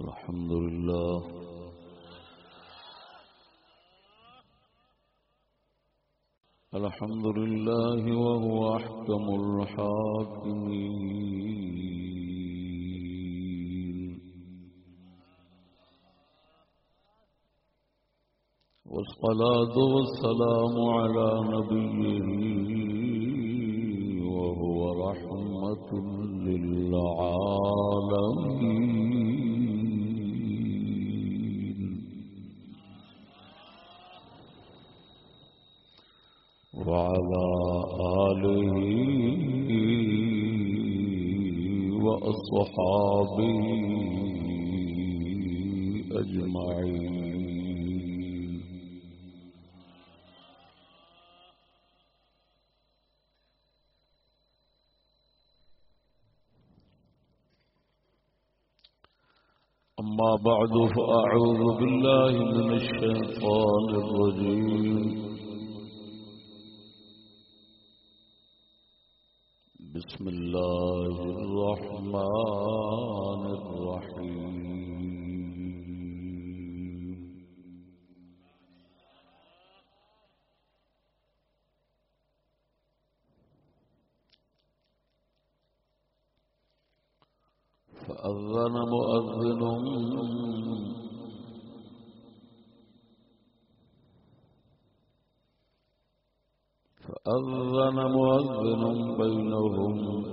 الحمد لله. الحمد لله وهو أحكم الحاكمين والصلاة والسلام على نبيه وهو رحمة للعالمين. وعلى آله وأصحابه أجمعين. أما بعد فأعوذ بالله من الشيطان الرجيم. بسم الله الرحمن الرحيم. فأذن مؤذن فأذن مؤذن بينهم.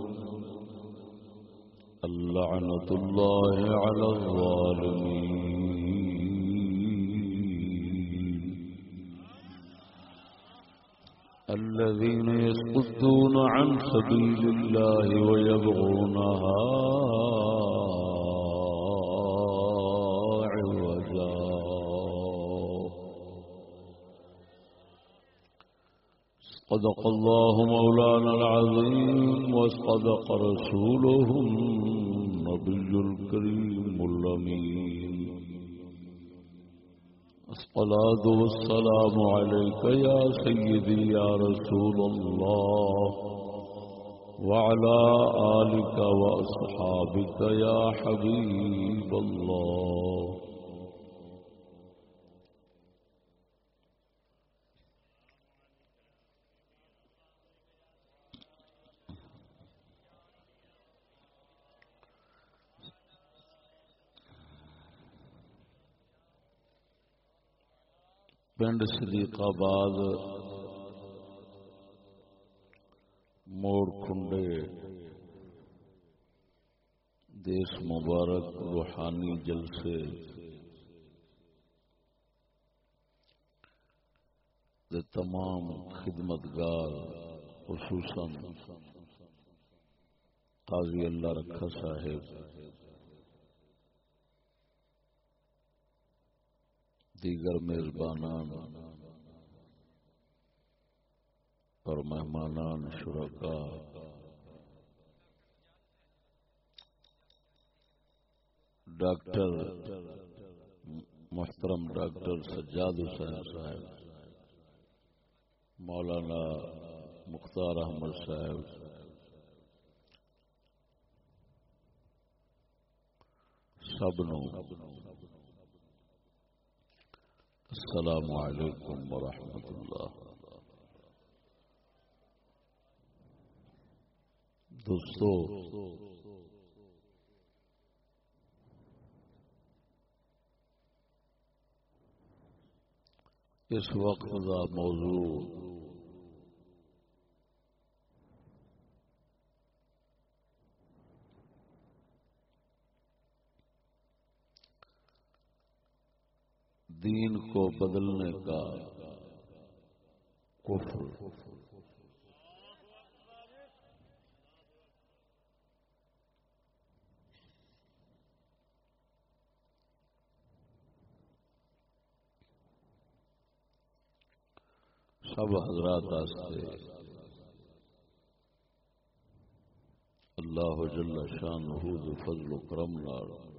اللعنة الله على الظالمين. الذين يصدون عن سبيل الله ويبغونها. صدق الله مولانا العظيم وصدق رسوله النبي الكريم الأمين. الصلاة والسلام عليك يا سيدي يا رسول الله وعلى آلك وأصحابك يا حبيب الله. پنڈ صدیق آباد موڑ کنڈے دیش مبارک روحانی جلسے دے تمام خدمتگار خصوصاً قاضی اللہ رکھا صاحب دیگر میزبانان اور مہمانان شرکا ڈاکٹر، محترم ڈاکٹر سجاد حسین صاحب، مولانا مختار احمد صاحب، سب نو السلام عليكم ورحمة الله. دوستو اس وقت کا موضوع دین کو بدلنے کا کفر۔ سب حضرات آستے اللہ جل شان حود فضل و کرم لال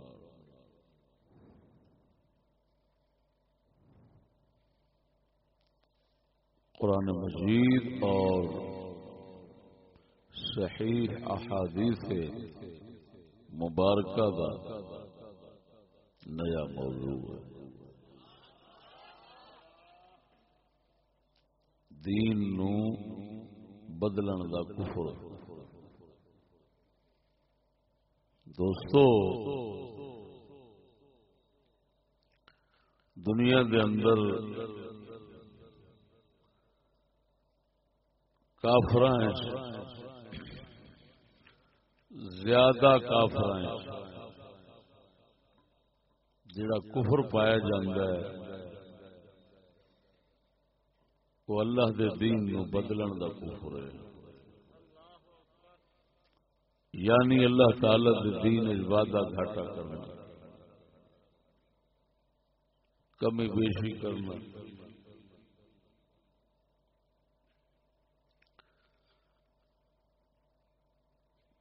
قرآن مجید اور صحیح احادیث مبارکہ کا نیا موضوع ہے۔ دین نو بدلن دا کفر۔ دوستو، دنیا دے اندر کافر زیادہ کافر جڑا کفر پایا جاندہ ہے، وہ اللہ دے دین نو بدلن دا کفر ہے۔ یعنی اللہ تعالی دے دین وعدہ گھاٹا کرنا۔ کمی بیشی کرنا۔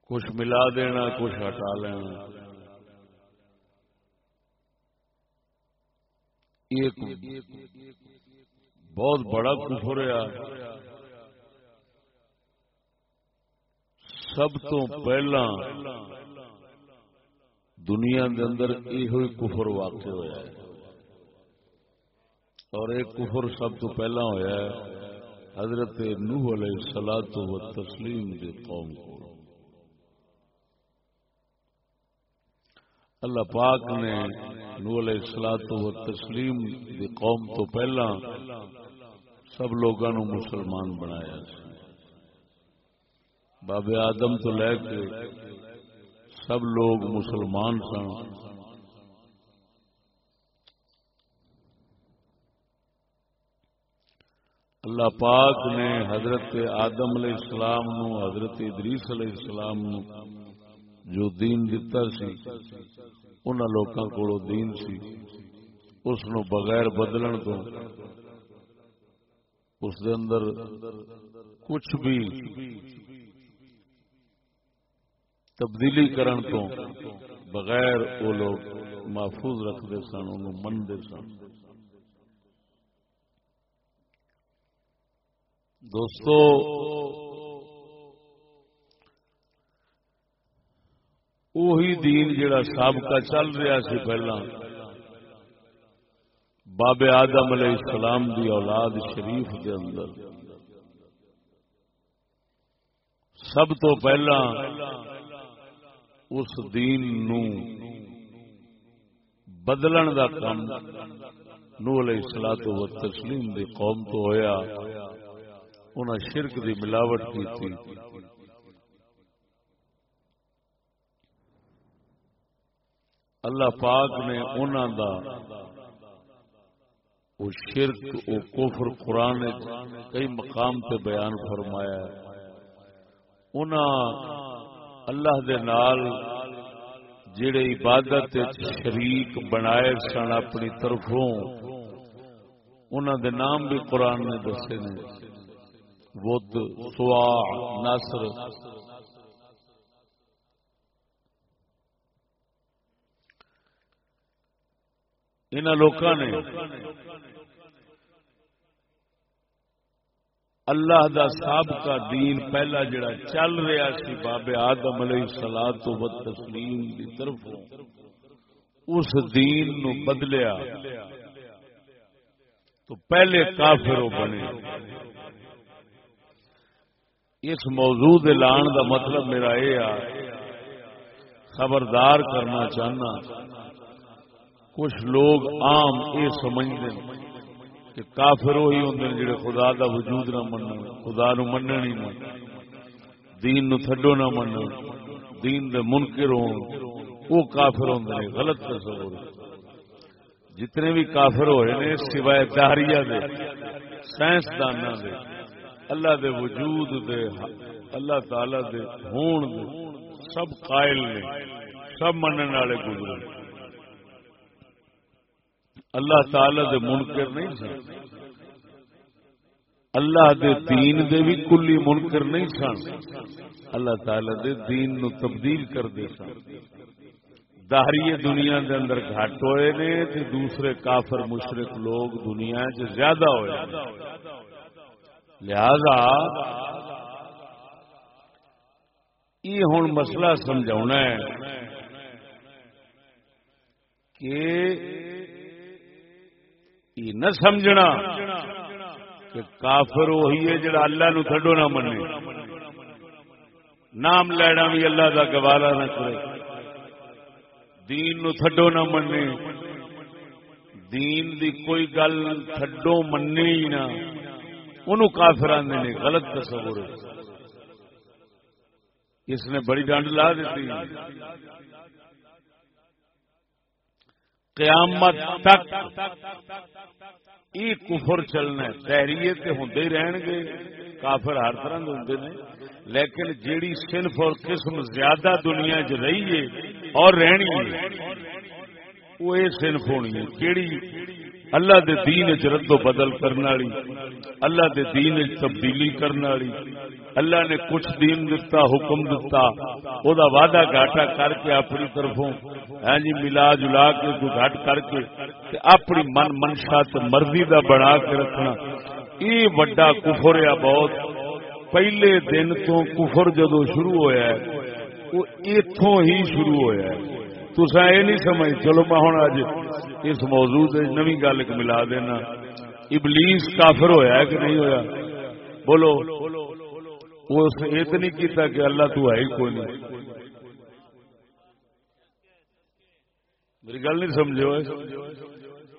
کچھ ملا دینا، کچھ ہٹا لینا۔ ایک بہت بڑا کفر ہے سب تو پہلا دنیا دے اندر یہ کفر واقع ہوا ہے۔ اور ایک کفر سب تو پہلا ہویا ہے، حضرت نوح علیہ السلام و تسلیم کے قوم کو۔ اللہ پاک نے نوح علیہ و تسلیم کی قوم تو پہلا سب لوگوں مسلمان بنایا بابے آدم تو لے کے سب لوگ مسلمان سن۔ اللہ پاک نے حضرت آدم علیہ السلام نو، حضرت ادریس علیہ السلام نو جو دین دتا سی ان لوگوں کو دین سی اس نو بغیر بدلن تو اس دے اندر کچھ بھی تبدیلی کرن تو بغیر وہ لوگ محفوظ رکھتے سن ان منتے سن۔ دوستو وہی دین جڑا سابقہ چل رہا سی پہلا۔ باب آدم علیہ السلام دی اولاد شریف کے اندر۔ سب تو پہلا اس دین نو بدلن دا کام نو علیہ السلام و تسلیم دی قوم تو ہویا۔ انہیں شرک دی ملاوٹ کی تھی اللہ پاک نے انہوں دا وہ شرک، وہ کفر قرآن کئی مقام تے بیان فرمایا ہے۔ انہاں اللہ دے نال جڑے عبادت شریک بنائے سن اپنی طرفوں انہوں دے نام بھی قرآن نے دسے نے۔ ود سوا، نصر ان لوگوں نے اللہ دا سابقہ دین پہلا جڑا چل رہا سی بابے آدم علیہ سلاد تو بد تسلیم کی طرف اس دین نو بدلیا تو پہلے کافر بنے۔ اس موضوع لان دا مطلب میرا یہ خبردار کرنا چاہنا۔ کچھ لوگ عام یہ سمجھتے ہیں کہ کافر وہی ہوں جڑے خدا دا وجود نہ من خدا نو من ہی نہ۔ دین نو تھڈو نہ من دین دے منکر ہوں وہ کافر ہوں نے غلط تصور۔ جتنے بھی کافر ہوئے نے، سوائے دہریا دے سائنسدان دے، اللہ دے وجود دے، اللہ تعالی دے ہون دے، سب قائل نے، سب منن والے گزرے۔ اللہ تعالی دے منکر نہیں سن۔ اللہ دے دین دے بھی کلی منکر نہیں سن۔ اللہ تعالی دے دین نو تبدیل کر دے سن۔ دہری دنیا دے اندر گھٹ ہوئے نے تے دوسرے کافر مشرق لوگ دنیا چ زیادہ ہوئے لہذا یہ ہوں مسئلہ سمجھا ہے کہ یہ نہ سمجھنا کہ کافر وہی ہے جڑا اللہ نو تھڈو نہ منے۔ نام لینا بھی اللہ کا گوارا نہ کرے۔ دین نو تھڈو نہ منے۔ دین دی کوئی گل تھڈو منے ہی نہ۔ انہوں کافر آدھے نے، غلط تصور اس نے بڑی ڈانڈ لا دیتی۔ قیامت تک یہ کفر چلنا تحریے تے ہوں رہن گے۔ کافر ہر طرح ہوں نے۔ لیکن جیڑی صنف اور قسم زیادہ دنیا چ رہی ہے اور رہنی ہے، وہ یہ صنف ہونی ہے۔ کیڑی اللہ دے دین چ رد و بدل کرنے والی، اللہ دے دین اچ تبدیلی کرنے والی، اللہ نے کچھ دین دتا، حکم دتا، او دا وعدہ گاٹا کر کے اپنی طرفوں ہاں جی ملا جلا کے تو گھٹ کر کے تے اپنی من منشا تے مرضی دا بنا کے رکھنا۔ یہ بڑا کفر ہے بہت۔ پہلے دن تو کفر جدو شروع ہویا ہے، وہ ایتھوں ہی شروع ہویا ہے۔ تسا یہ نہیں سمجھ چلو میں ہوں اج اس موضوع نوی گل ملا دینا۔ ابلیس کافر ہویا ہے کہ نہیں ہویا؟ بولو۔ اس یہ تو نہیں کیتا کہ اللہ تو ہے ہی کوئی نہیں۔ میری گل نہیں سمجھو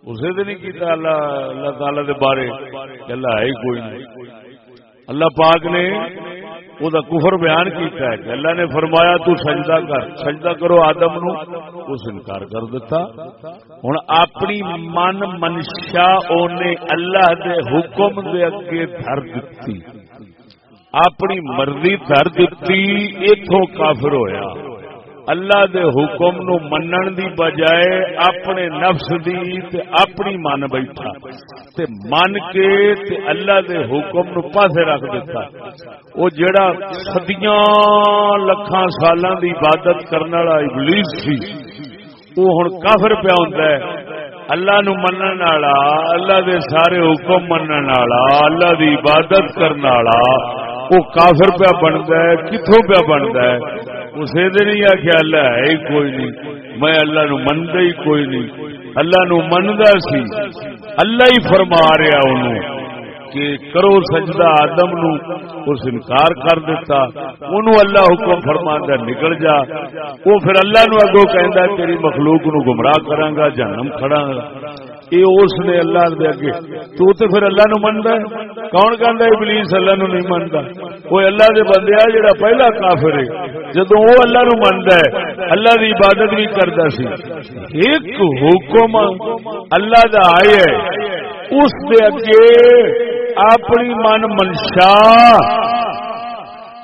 اسے تو نہیں کیتا اللہ اللہ تعالی دے بارے کہ اللہ ہے ہی کوئی نہیں۔ اللہ پاک نے وہ کفر بیان کیتا ہے کہ اللہ نے فرمایا تو سجدہ کر سجدہ کرو آدم نو اس انکار کر دیتا ہوں اپنی من منشا اونے اللہ دے حکم دے اگے دھر دیتی اپنی مرضی دھر دیتی اتوں کافر ہویا اللہ دے حکم نو منن دی بجائے اپنے نفس دی تے اپنی من بیٹھا تے من کے تے اللہ دے حکم نو پاسے رکھ دیتا۔ او جڑا صدیاں لکھاں سالاں دی عبادت کرنے والا ابلیس سی او ہن کافر پیا ہوندا ہے۔ اللہ نو منن والا، اللہ دے سارے حکم منن والا، اللہ دی عبادت کرنے والا وہ کافر پیا بنتا ہے کتوں پیا بنتا ہے؟ اسے دے نہیں آخیا اللہ ہے ہی کوئی نہیں۔ میں اللہ نو منتا ہی کوئی نہیں۔ اللہ نو منتا سی۔ اللہ ہی فرما رہا انہوں کہ کرو سجدہ آدم نو۔ اس انکار کر دیتا۔ انہوں اللہ حکم فرما نکل جا۔ وہ پھر اللہ نو اگو کہ تیری مخلوق نو گمراہ کرانگا جنم کھڑا یہ اس نے اللہ دے اگے۔ تو تے پھر اللہ نو مندا ہے۔ کون کہندا ہے؟ ابلیس اللہ نو نہیں مندا۔ وہ اللہ دے بندے آ جڑا پہلا کافر ہے۔ جدوں وہ اللہ نو مندا ہے، اللہ دی عبادت بھی کردا سی۔ ایک حکم اللہ دا آئے ہے۔ اس دے اگے اپنی من منشا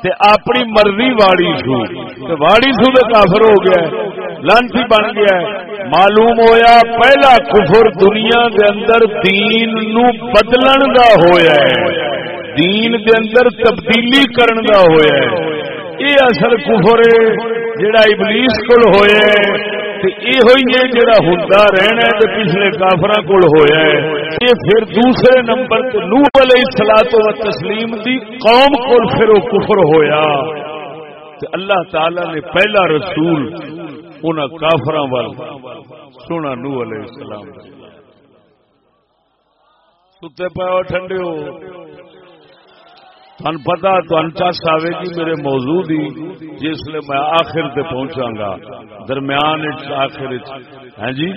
تے اپنی مرضی واڑی سو۔ تے واڑی سو تے کافر ہو گیا ہے۔ لانسی بن گیا ہے۔ معلوم ہویا پہلا کفر دنیا دے اندر دین نو بدلن دا ہویا ہے۔ دین دے اندر تبدیلی کرن دا ہویا ہے۔ یہ اصل کفر ہے جڑا ابلیس کول ہویا ہے یہ ہوئی ہے جڑا ہوں رہنا ہے پچھلے کافر کول ہویا ہے۔ یہ پھر دوسرے نمبر نو علیہ سلاح و تسلیم دی قوم کو پھر وہ کفر ہویا۔ تو اللہ تعالی نے پہلا رسول ان کافر وال سونا نو علیہ السلام ستے پاؤ ٹھنڈے ہو تن پتا تن چس آئے گی میرے موضوع دی، جس لیے میں آخر تے پہنچا گا۔ درمیان آخر ہاں جی؟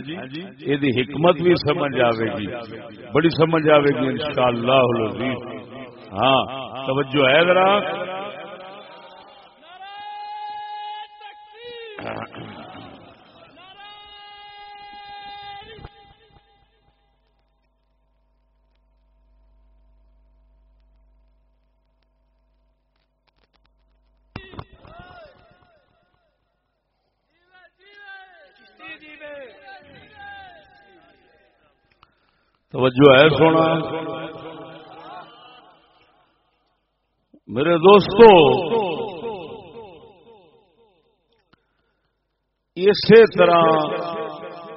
یہ حکمت بھی سمجھ آئے گی۔ بڑی سمجھ آئے گی ان شاء اللہ ہاں توجہ ہے ذرا۔ توجہ ہے سونا۔ میرے دوستو، اسی طرح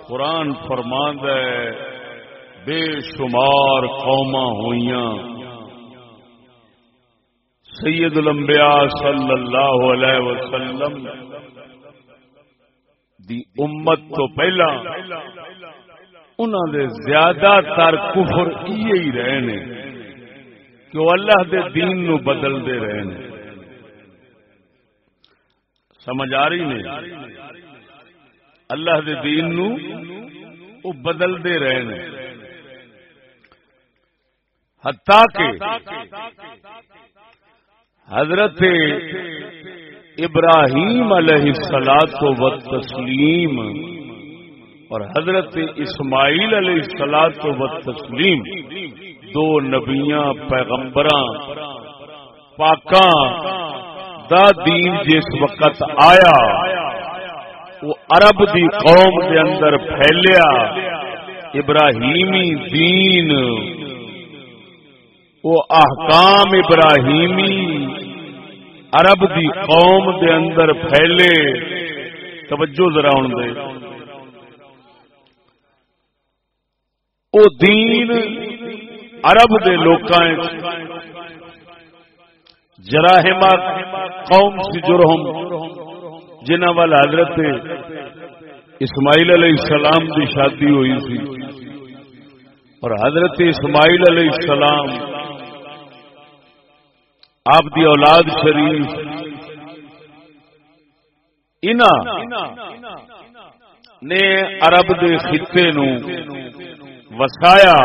قرآن فرماند ہے، بے شمار قوما ہوئی سید الانبیاء صلی اللہ علیہ وسلم دی امت تو پہلا انہوں دے زیادہ تر کفر یہ ہی رہے نے کہ وہ اللہ دے دین نو بدل دے رہے نے سمجھ آ رہی نے اللہ دے دین نو وہ بدل دے رہے نے حتیٰ کہ حضرت ابراہیم علیہ السلاط و تسلیم اور حضرت اسماعیل علیہ السلاط و تسلیم دو نبیاں پیغمبر پاکاں، دا دین جس وقت آیا، وہ عرب دی قوم کے اندر پھیلیا، ابراہیمی دین، وہ احکام ابراہیمی عرب دی قوم دے اندر پھیلے، توجہ ذرا دے۔ او دین عرب دے لوکاں جراہما قوم سی جرہم جنہ وال حضرت اسماعیل علیہ السلام دی شادی ہوئی سی۔ اور حضرت اسماعیل علیہ السلام آپ دی اولاد شریف۔ انا نے عرب دے خطے نو وسایا۔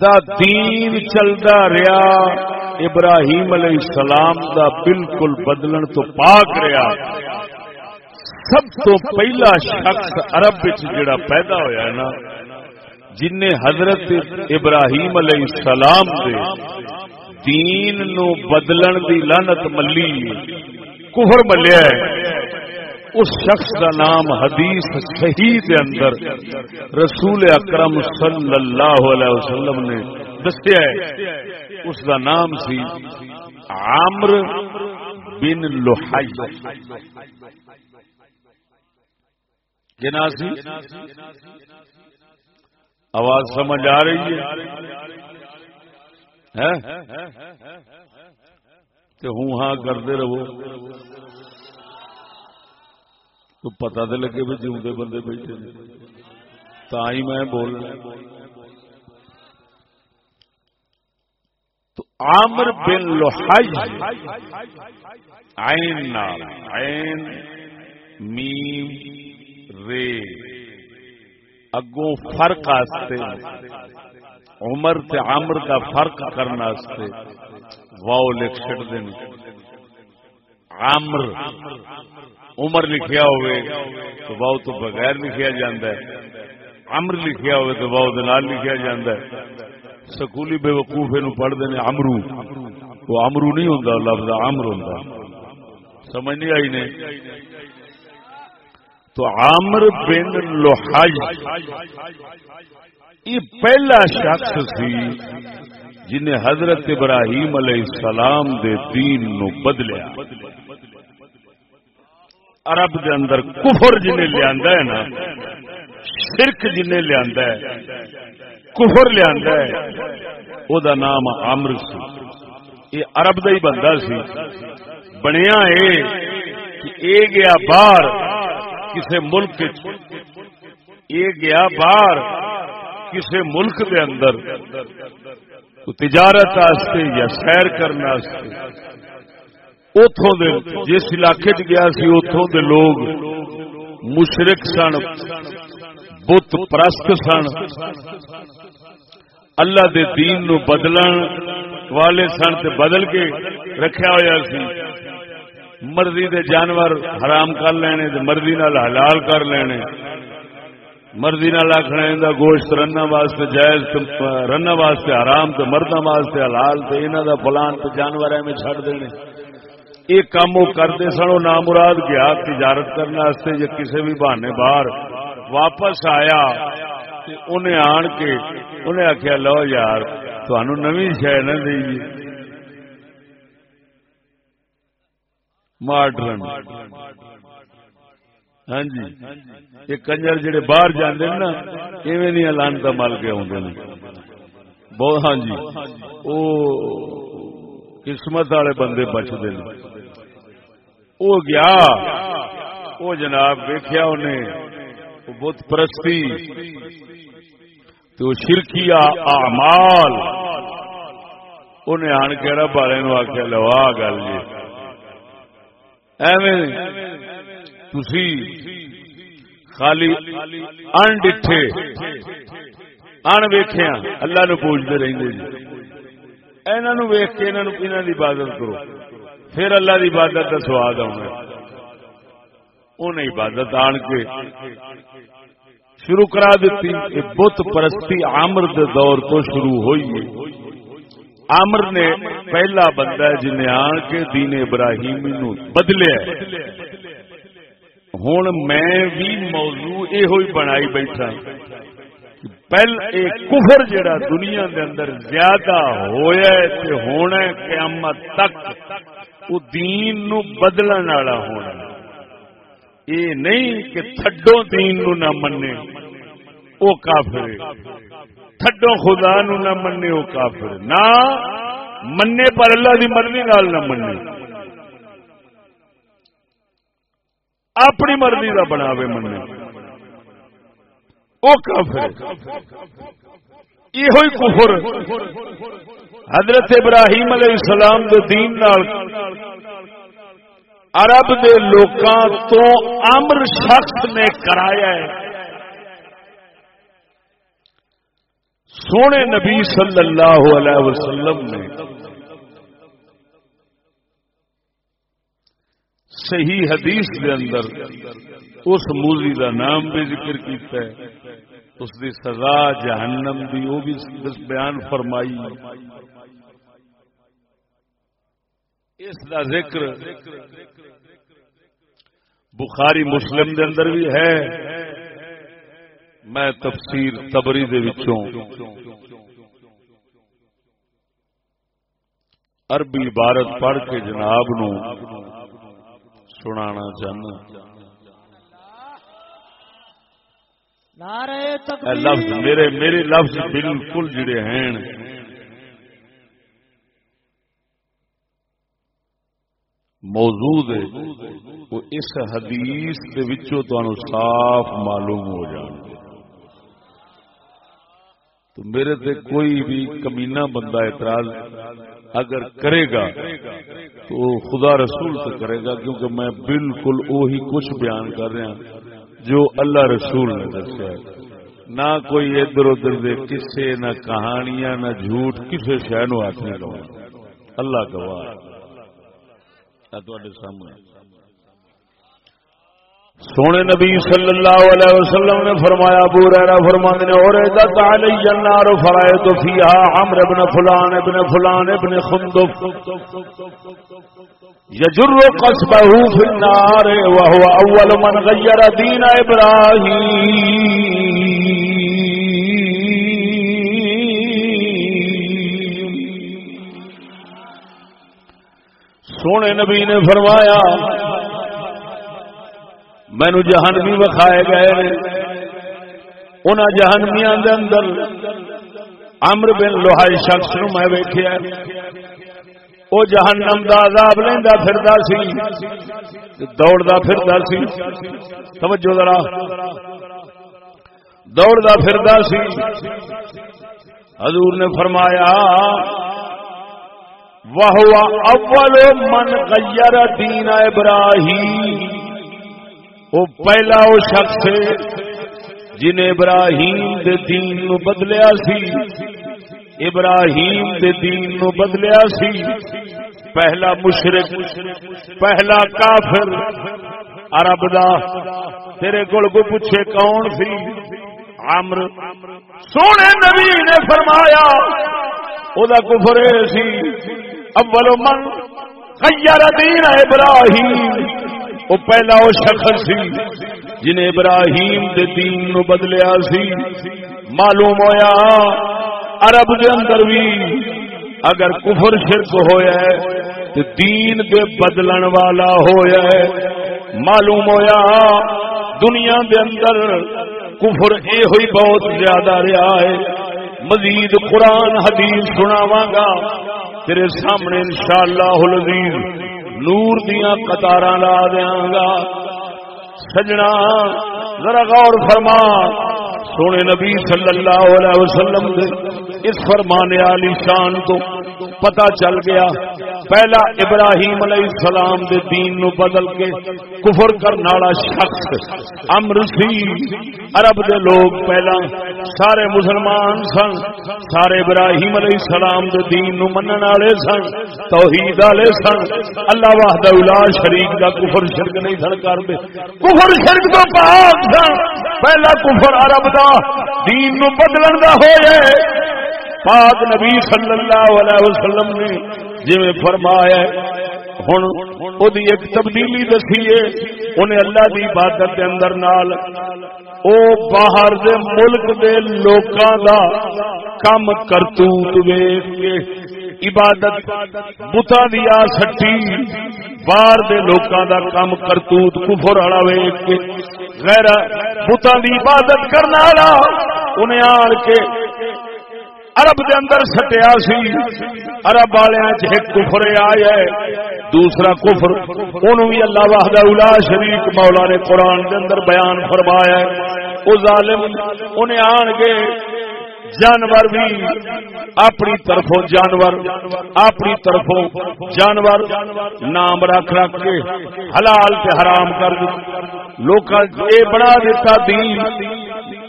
دا دین چلتا رہا ابراہیم علیہ السلام دا بالکل بدلن تو پاک رہا سب تو پہلا شخص عرب جڑا پیدا ہویا ہے نا، جن حضرت ابراہیم علیہ السلام دے دین نو بدلن دی لانت ملی، کفر ملیا ہے۔ اس شخص کا نام حدیث صحیح دے اندر رسول اکرم صلی اللہ علیہ وسلم نے دسیا ہے۔ اس کا نام سی عامر بن لوہائی کیا سی آواز سمجھ آ رہی ہے۔ ہوں ہاں کرتے رہو۔ تو پتا تو لگے بھی جیوتے بندے بیٹھے تا ہی میں بول تو عامر بن لوہائی عین نال عین میم رے۔ اگوں فرق آستے عمر تے عمر کا فرق کرنا آستے۔ واؤ لکھ چھڑ دیں عمر عمر لکھیا ہوئے تو واؤ تو بغیر لکھیا جاندہ ہے، عمر لکھیا ہوئے تو واؤ دنال لکھیا جاندہ ہے۔ سکولی بے وقوفے نو پڑھ دینے عمرو۔ وہ عمرو نہیں ہوندہ لفظ عمر ہوندہ سمجھ نہیں آئی نہیں تو عامر بن لوہائی یہ پہلا شخص سی جنہیں حضرت ابراہیم علیہ السلام دے دین نو بدلیا۔ عرب دے اندر کفر جنہیں لیا ہے نا، شرک جنہیں لیا ہے، کفر لیا ہے، او دا نام عامر سی۔ یہ عرب دا ہی بندہ سی۔ بنیا اے کہ اے گیا باہر کسی ملک یہ گیا باہر کسی ملک دے اندر۔ تجارت آستے یا سیر کرنے اتوں دے جس علاقے چ گیا سی اتوں دے لوگ مشرق سن، بت پرست سن، اللہ دے دین نو بدلن والے سن تے بدل کے رکھا ہوا سی۔ مرضی دے جانور حرام کر لینے دے مرضی نال حلال کر لینے۔ مرضی نال آخنا دا گوشت رنا واسطے جائز رنا واسطے حرام تے مردہ واسطے حلال تے انہاں دا فلان تے جانور میں چھڑ دینے۔ یہ کام وہ کرتے سن، وہ نامراد گیا تجارت کرنے واسطے یا کسی بھی بہانے باہر۔ واپس آیا انہیں آن کے انہیں آخیا لو یار تمہوں نو شہ نہ دئیے جی۔ ماڈرن۔ ہاں جی۔ یہ کنجر جڑے باہر جانے نا، ایویں نہیں لانتا مل کے آدھے بہت ہاں جی۔ وہ قسمت والے بندے بچتے ہیں۔ وہ گیا۔ وہ جناب ویخیا انہیں۔ بت پرستی۔ تو شرکی اعمال۔ انہیں آن کے رب والے آخیا لوا گل جی۔ ایویں تھی خالی ان ڈٹھے ان ویخیا اللہ نو پوچھتے رہتے جی۔ انہوں ویخ کے انہوں کی عبادت کرو۔ پھر اللہ کی عبادت کا سواد آنا انہیں عبادت آن کے۔ شروع کرا دیتی بت پرستی آمر دور تو شروع ہوئی آمر نے پہلا بندہ جنہیں آن کے دین ابراہیم نو بدلیا ہوں میں بھی موضوع یہ بنائی بیٹھا۔ پہل ایک کفر جڑا دنیا دے اندر زیادہ ہویا ہے تے ہونا ہے قیامت تک وہ دین نو بدلن والا ہونا یہ نہیں کہ تھڈو دین نو نہ منے، او کافر تھڈو خدا نو نہ منے، او کافر نہ منے پر اللہ دی مرضی نال نہ منے۔ اپنی مرضی کا بناوے مننے یہ کفر حضرت ابراہیم علیہ السلام دے دین نال عرب دے لوکاں تو امر شخص نے کرایا ہے۔ سونے نبی صلی اللہ علیہ وسلم نے صحیح حدیث دے اندر اس موزی دا نام بھی ذکر کیتا ہے۔ اس دی سزا جہنم دی، وہ بھی بیان فرمائی۔ اس دا ذکر بخاری مسلم دے اندر بھی ہے۔ میں تفسیر تبری دے وچوں۔ عربی عبارت پڑھ کے جناب نو سنانا چاہنا۔ لفظ میرے میرے لفظ بالکل جڑے ہیں۔ موجود وہ اس حدیث صاف معلوم ہو جان تو میرے تے کوئی بھی کمینہ بندہ اعتراض اگر کرے گا، تو خدا رسول سے کرے گا، کیونکہ میں بالکل وہی کچھ بیان کر رہا جو اللہ رسول نے دسیا نہ کوئی ادھر ادھر دے، کسے، نہ کہانیاں، نہ جھوٹ کسی شہ نو ہاتھ نہیں لوا اللہ گواہ سامنے۔ سونے نبی صلی اللہ علیہ وسلم نے فرمایا، ابو ریرا فرمانے نے، اور عزت علی النار فرائت فیها عمرو ابن فلان ابن فلان ابن خندف یجر قصبه فی النار وهو اول من غیر دین ابراہیم۔ سونے نبی نے فرمایا مینو جہنمی وکھائے گئے ان جہنمیا اندر امر بن لوہائی شخص نو میں ویخیا وہ جہنم دا عذاب لینا پھردا سی۔ دوڑدا پھردا سی۔ توجہ ذرا۔ دوڑدا پھردا سی۔ حضور نے فرمایا وہ اول من غیر دین ابراہیم۔ وہ پہلا وہ شخص جن ابراہیم دے دین نو بدلیا سی، ابراہیم دے دین نو بدلیا سی۔ پہلا مشرق پہلا کافر۔ عرب دا، تیرے کول کو پوچھے کون سی؟ عمر۔ سونے نبی نے فرمایا، او دا کفر سی۔ اول من خیر دین ابراہیم۔ وہ پہلا وہ شخص سی جن ابراہیم دے دین نو بدلیا سی۔ معلوم ہویا عرب دے اندر بھی اگر کفر شرک ہویا ہے تو دین دے بدلن والا ہویا ہے۔ معلوم ہویا دنیا دے اندر کفر اے ہوئی بہت زیادہ رہا ہے۔ مزید قرآن حدیث سناواں گا۔ تیرے سامنے انشاءاللہ العزیز نور دیا قطار لا دیا گا سجنا، ذرا غور فرما۔ سونے نبی صلی اللہ علیہ وسلم دے اس فرمانے علی شان تو پتا چل گیا پہلا ابراہیم علیہ السلام دے دین نو بدل کے کفر کرنے والا شخص امر سی۔ عرب دے لوگ پہلا سارے مسلمان سن، سارے ابراہیم علیہ السلام دے دین نو منن والے سن، توحید والے سن۔ اللہ وحدہ لا شریک دا کفر شرک نہیں سن کردے کفر شرک تو پاک سن۔ پہلا کفر عرب دا دین نو بدلن دا ہوئے۔ پاک نبی صلی اللہ علیہ وسلم نے جی فرمایا ہوں وہ ایک تبدیلی دسی ہے، انہیں اللہ دی عبادت دے اندر نال، او باہر دے ملک دے لوکاں دا کم کرتوت ویخ کے عبادت بتا دیا سٹی، باہر دے لوکاں دا کم کرتوت کفر والا ویخ کے غیر بتا دی عبادت کرنا انہیں آن کے عرب دے اندر سٹیا سی۔ عرب والے کفر آیا ہے، دوسرا کفر انہوں بھی اللہ واہد الا شریف مولا نے قرآن دے اندر بیان فرمایا ہے۔ وہ ظالم انہیں آن کے جانور بھی اپنی طرفوں جانور، اپنی طرفوں جانور نام رکھ رکھ کے حلال کے حرام کر لوگ یہ بنا دیتا دین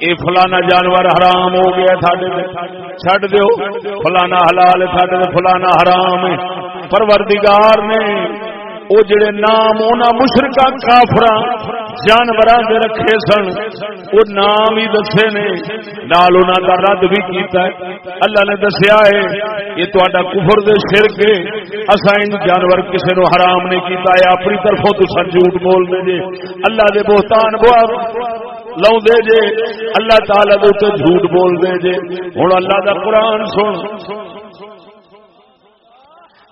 یہ فلانا جانور حرام ہو گیا چڈ دو فلانا حلال ہے فلانا حرام پروردگار نے وہ جڑے نام انہوں مشرقہ کافر جانور رکھے سن وہ نام ہی دسے نے۔ نال انہوں کا رد بھی کیتا ہے۔ اللہ نے دسیا ہے، یہ تا کفر دے سر کے اصا ان جانور کسی نو حرام نہیں کیتا ہے اپنی طرفوں تو سن جھوٹ بول دے جے۔ اللہ دے بہتان بہت لو دے جے۔ اللہ تعالی دے تے جھوٹ بول دے جے۔ ہن اللہ دا قرآن سن۔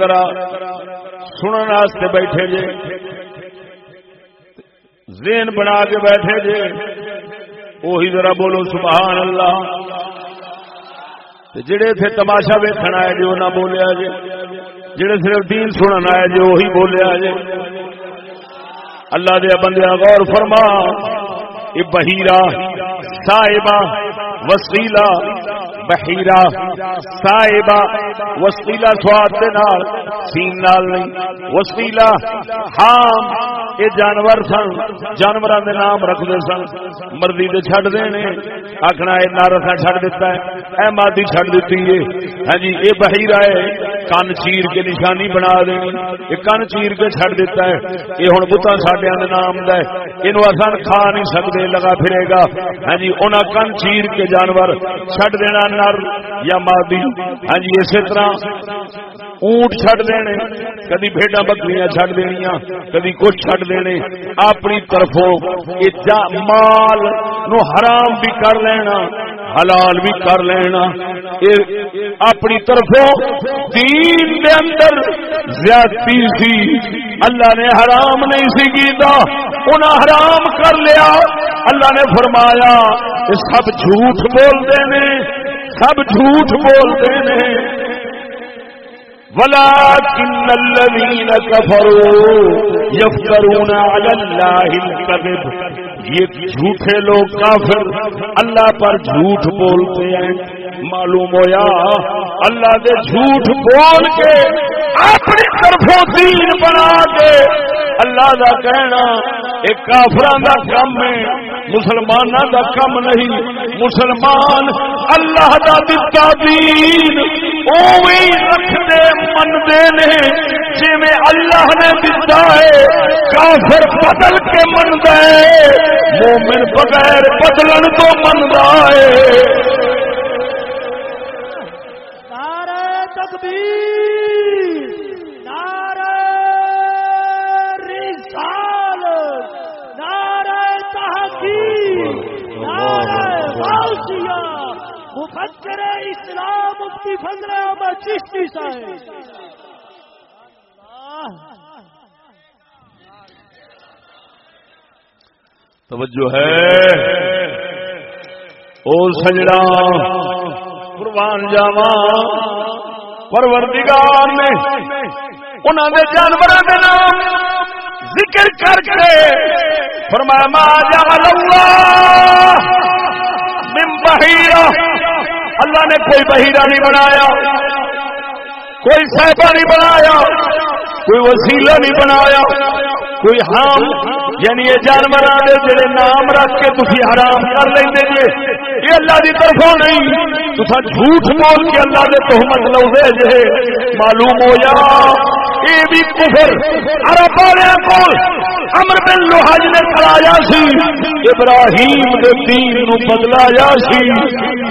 ذرا سنن واسطے بیٹھے جے، ذہن بنا کے بیٹھے جے وہی ذرا بولو سبحان اللہ۔ جڑے تھے تماشا ویکن آئے جی وہ بولیا جی جڑے صرف دین سنن آئے جی وہی بولیا جی اللہ دیا بندیا غور فرما یہ بہیرا، صاحبہ، وسیلہ بحیرہ، صاحبہ، وسیلہ سواد دے نال، سین نال نہیں، وسیلہ، حام یہ جانور سن جانور دے نام رکھتے سن مرضی دے چھڈ دے نے آخنا یہ نارسا چھڈ دیتا ہے، اے مادی چھڈ دیتی ہے ہاں جی یہ بحیرہ ہے، کن چیر کے نشانی بنا دینی یہ کن چیر کے چھڈ دیتا ہے یہ ہوں بتا سڈیا نام ہے اصل کھا نہیں سکتے لگا پھرے گا ہاں جی انہیں کن چیر کے جانور چھڈ دینا نر یا مادی ہاں جی اسی طرح اونٹ چھڈ دینے، کدی بھیڈا بکریاں چھڈ دنیا کدی کچھ چھڈ دینے، اپنی طرفوں مال نو حرام بھی کر لینا، حلال بھی کر لینا اپنی طرفوں دین دے اندر زیادتی سی، اللہ نے حرام نہیں سی کیتا انہیں حرام کر لیا، اللہ نے فرمایا سب جھوٹ بولتے نے سب جھوٹ بولتے ہیں. ولا کن الذين كفروا يفترون على الله الكذب. یہ جھوٹے لوگ کافر. اللہ پر جھوٹ بولتے ہیں. معلوم ہویا، اللہ دے جھوٹ بول کے اپنی طرفوں دین بنا کے اللہ دا کہنا ایک کافران دا کم ہے مسلمان دا کم نہیں۔ مسلمان اللہ دا دتا دین رکھتے، منتے نے۔ جی میں اللہ نے دتا ہے، کافر بدل کے منتا ہے، مومن بغیر بدلن تو منتا ہے۔ نبی نعرہ رسال تحقیق اسلام مفتی فضل احمد چشتی صاحب۔ توجہ ہے۔ او سجڑا قربان جاواں۔ پروردگار نے انہوں نے جانوروں کے نام ذکر کر کے فرمایا، ما جعل اللہ من بحیرہ. اللہ نے کوئی بحیرہ نہیں بنایا، کوئی صحبہ نہیں بنایا، کوئی وسیلہ نہیں بنایا کوئی حرام؟ یعنی یہ جانور جڑے نام رکھ کے تھی حرام کر لیں گے یہ اللہ دی طرفوں نہیں۔ تو جھوٹ بول کے اللہ کے تہمت لو جے، معلوم ہو جا یہ بھی کفر عرب والے کول امر بن لوہج نے کرایا سی، ابراہیم کے دین نو بدلایا سی۔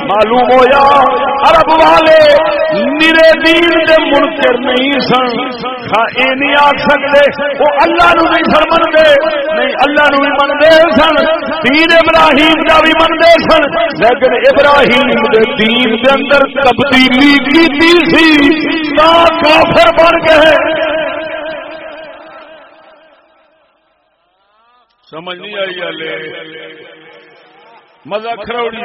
معلوم ہویا عرب والے میرے دین دے منکر نہیں سن۔ ہاں، یہ نہیں آخ سکتے، وہ اللہ نو نہیں سن منگے نہیں اللہ نو بھی منگے سن۔ دین ابراہیم کا بھی منگے سن۔ لیکن ابراہیم دے دین دے اندر تبدیلی کی سی۔ کافر بن گئے۔ سمجھ نہیں آئی ہلے مزہ کھروڑی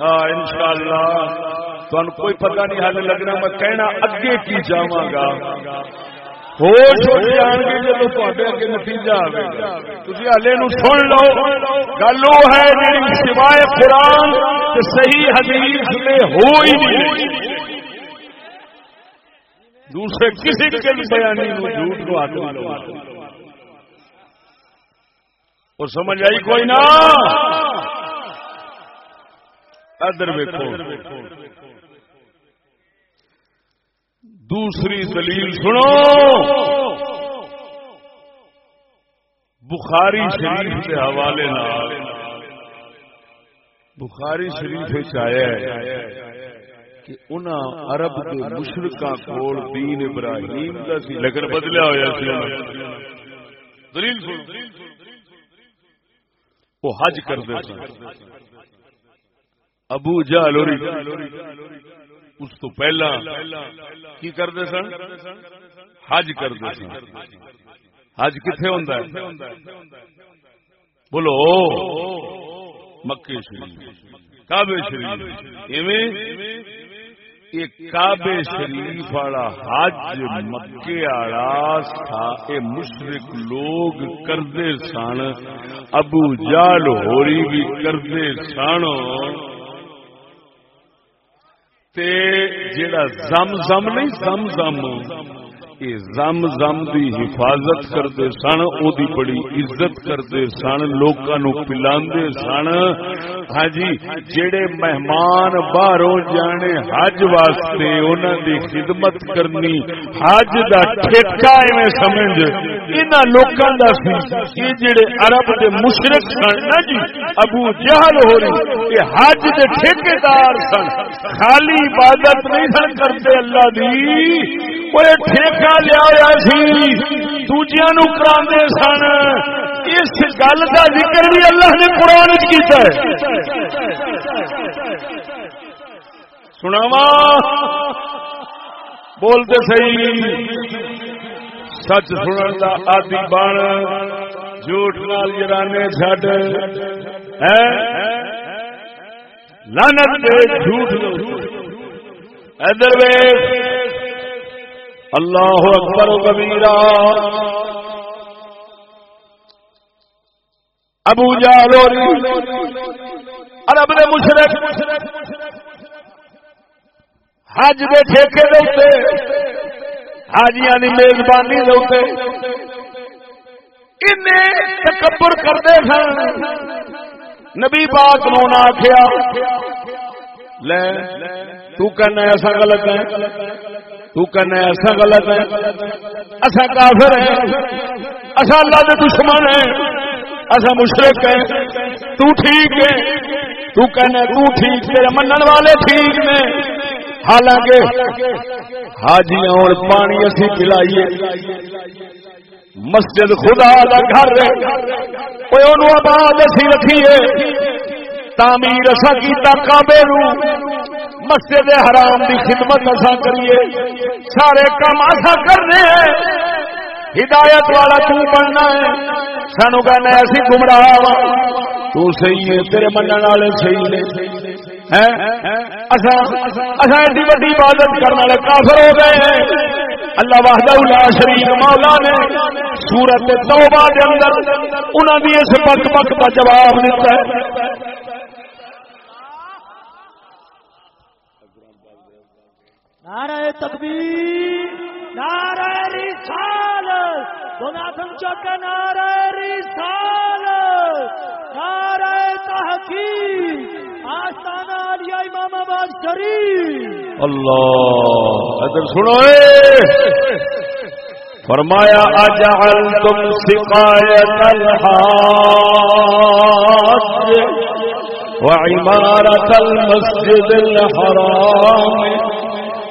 ہاں ان شاء اللہ تمہیں کوئی پتہ نہیں حال لگنا، میں کہنا اگے کی جاواں گا۔ ہوش ہو جان گے جب تے اگے نتیجہ آئے گا۔ تھی ہلے نو سن لو۔ گل وہ ہے جی سوائے قرآن صحیح حدیث میں ہو ہی نہیں۔ دوسرے کسی کے بیانی جھوٹ کو ہاتھ وہ سمجھ آئی کوئی نہ ادھر ویکو دوسری دلیل سنو۔ بخاری شریف کے حوالے بخاری شریف آیا کہ انہاں عرب کے مشرقہ کول دین ابراہیم کا سی۔ لیکن بدلیا ہوا سی دلیل سنو۔ وہ حج کرتے سن ابو جالوری اس تو پہلا کی کرتے سن؟ حج کرتے سن۔ حج کتنے ہوں بولو، مکے شریف کابے شریف۔ کعبے شریف والا حج مکے والا مشرق لوگ کرتے سن، ابو جال ہوری بھی کرتے سن۔ جڑا زم زم نہیں زم زم زم زم دی حفاظت کرتے سن او دی بڑی عزت کرتے سن لوگوں پلا سن۔ ہاں جی جڑے مہمان باہروں جانے حج واسطے انہوں دی خدمت کرنی، حج دا ٹھیکا ایویں سمجھ۔ ان لوگوں کا سی، یہ جڑے عرب دے مشرق سن نا جی ابو جہل ہو رہی، یہ حج دے ٹھیکے دار سن۔ خالی عبادت نہیں سن کرتے اللہ دی۔ کوئی ٹھیکہ لیا ہوا سی۔ دوجیا نو کرا سن۔ اس گل کا ذکر بھی اللہ نے قرآن کیتا ہے۔ سناوا بولتے سی سچ سنن کا آدی بن۔ جھوٹ نال جرانے چڈ لانت جھوٹ ادھر اللہ اکبر و کبیرا ابو جالو عرب نے مشرق حج کے ٹھیکے دے حاجیاں کی میزبانی دے تکبر کرتے سن۔ نبی پاک نو نہ آخیا لے، تو کہنا ایسا غلط ہے۔ تو کہنا ایسا غلط ہے اصا کافر ہے اصا اللہ کے دشمن ہے اصا مشرق ہے تو ٹھیک ہے۔ تو کہنا تو ٹھیک ہے منن والے ٹھیک نے۔ حالانکہ حاجی اور پانی اسی پلائیے۔ مسجد خدا کا گھر ہے۔ کوئی آباد اسی رکھیے۔ تعمیر اصا کیتا کعبے نو۔ مسجد حرام دی خدمت اصا کریے۔ سارے کام اصا کرنے ہیں۔ ہدایت والا تو بننا ہے۔ سانو کہنا اسی گمراہ تو صحیح ہے، تیرے منن والے صحیح نے۔ ایڈی وڈی عبادت کرنے والے کافر ہو گئے ہیں۔ اللہ وحدہ لا شریف مولا نے سورت توبہ دے اندر انہوں نے اس پک پک کا جواب دیتا ہے۔ نعرہ تکبیر، نعرہ رسال دوناتم چوک نعرہ رسال نعرہ تحقیق۔ آستانہ علیہ امام آباد شریف۔ اللہ، ادھر سنو فرمایا، اجعلتم سقایت الحاج وعمارة المسجد الحرام۔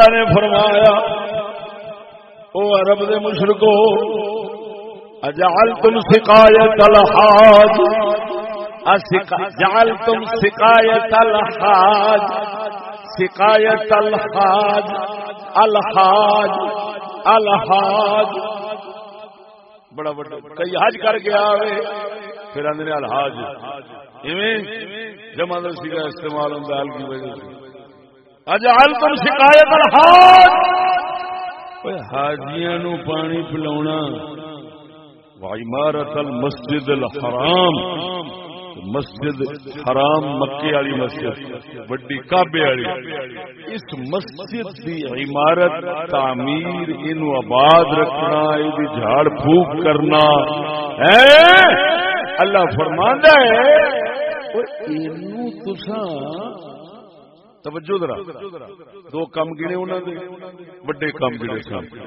اللہ نے فرمایا، او عرب دے مشرکو اجعل تم سقایت الحاج. جعل تم سقایت الحاج سقایت الحاج الحاج الحاج. بڑا بڑا کئی حج کر کے آوے، پھر اندر الحاج. جمع دستی کا استعمال ہوں کی وجہ سے. اجال تم شکایت حاجیاں نو پانی پلا عمارت المسجد الحرام. مسجد حرام مکے والی مسجد، وڈی کابے والی. اس مسجد کی عمارت تعمیر ان آباد رکھنا یہ جھاڑ پھوک کرنا. اے اللہ فرماندہ ہے او اینو تساں توجہ ذرا۔ دو کم گنے انہوں نے وڈے کم گنے سن۔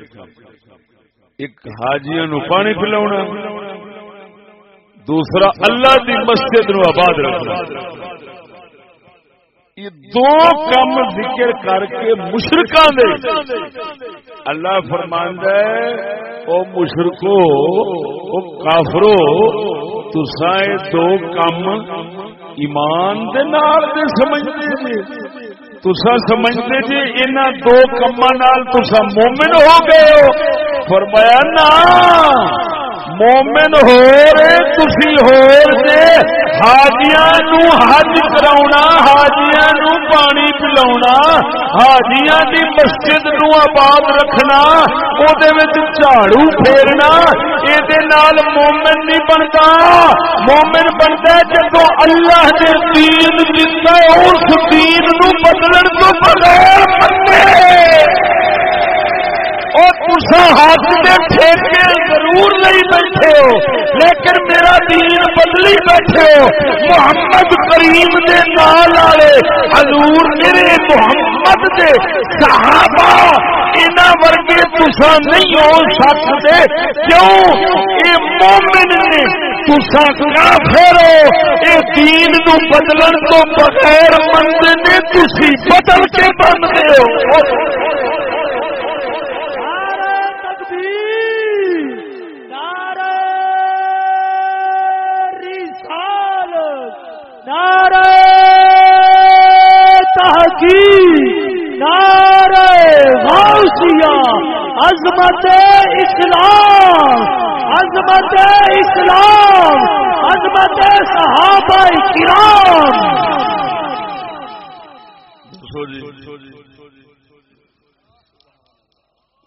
ایک حاجیاں نو پانی پلاونا، دوسرا اللہ دی مسجد نو آباد رکھنا۔ یہ دو کم ذکر کر کے مشرکاں دے۔ اللہ فرماندا ہے، او مشرکو، او کافرو، تساں دو کم ایمان دے نال دے سمجھدے جی تسا سمجھتے جی ان دو کما تسا مومن ہو گئے ہو۔ فرمایا نا مومن ہو رہے تھی ہو رہے۔ حاجیاں نو حج کرا حاجیاں نو پانی پلا حاجیاں دی مسجد نو آباد رکھنا جھاڑو پھیرنا یہ مومن نہیں بنتا مومن بنتا جب اللہ کے دین دتا اس دین نو بدلن تو بغیر بنتے اور تسا ہاتھ میں ٹھیکے ضرور نہیں بیٹھے ہو، لیکن میرا دین بدلی بیٹھے ہو۔ محمد کریم دے نال والے حضور میرے محمد دے صحابہ اینا ورگے تسا نہیں ہو سکتے۔ کیوں؟ اے مومن نے تسا کافر ہو اے دین نو بدلن تو بغیر مند نے تسی بدل کے بنتے ہو۔ غوثیہ عظمت اسلام عظمت اسلام عظمت صحابہ کرام۔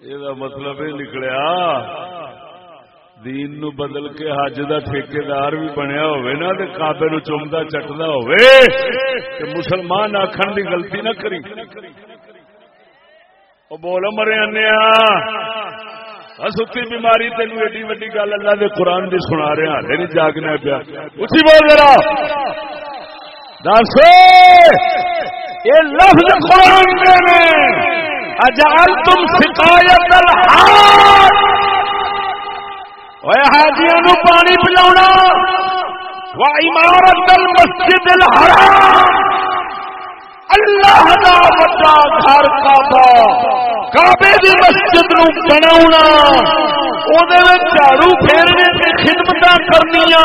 یہ مطلب یہ نکلیا۔ دین نو بدل کے حج دا ٹھیکار بھی بنیا ہوئے نا، تے کعبے نو چومدا چٹدا ہوئے، تے مسلمان آکھن دی غلطی نہ کری۔ او بولو مرے انیا ستی بیماری تین ایڈی وی گل اللہ دے قرآن دی سنا رہے ہیں نہیں جاگنا پیا۔ اسی بول ذرا۔ دس یہ لفظ قرآن دے اجال تم شکایت حاجیاں نو پانی پلا عمارت المسجد الحرام اللہ دا بڑا گھر کعبہ کعبے دی مسجد نو بناونا او دے وچ جھاڑو پھیرنے تے خدمتاں کرنیاں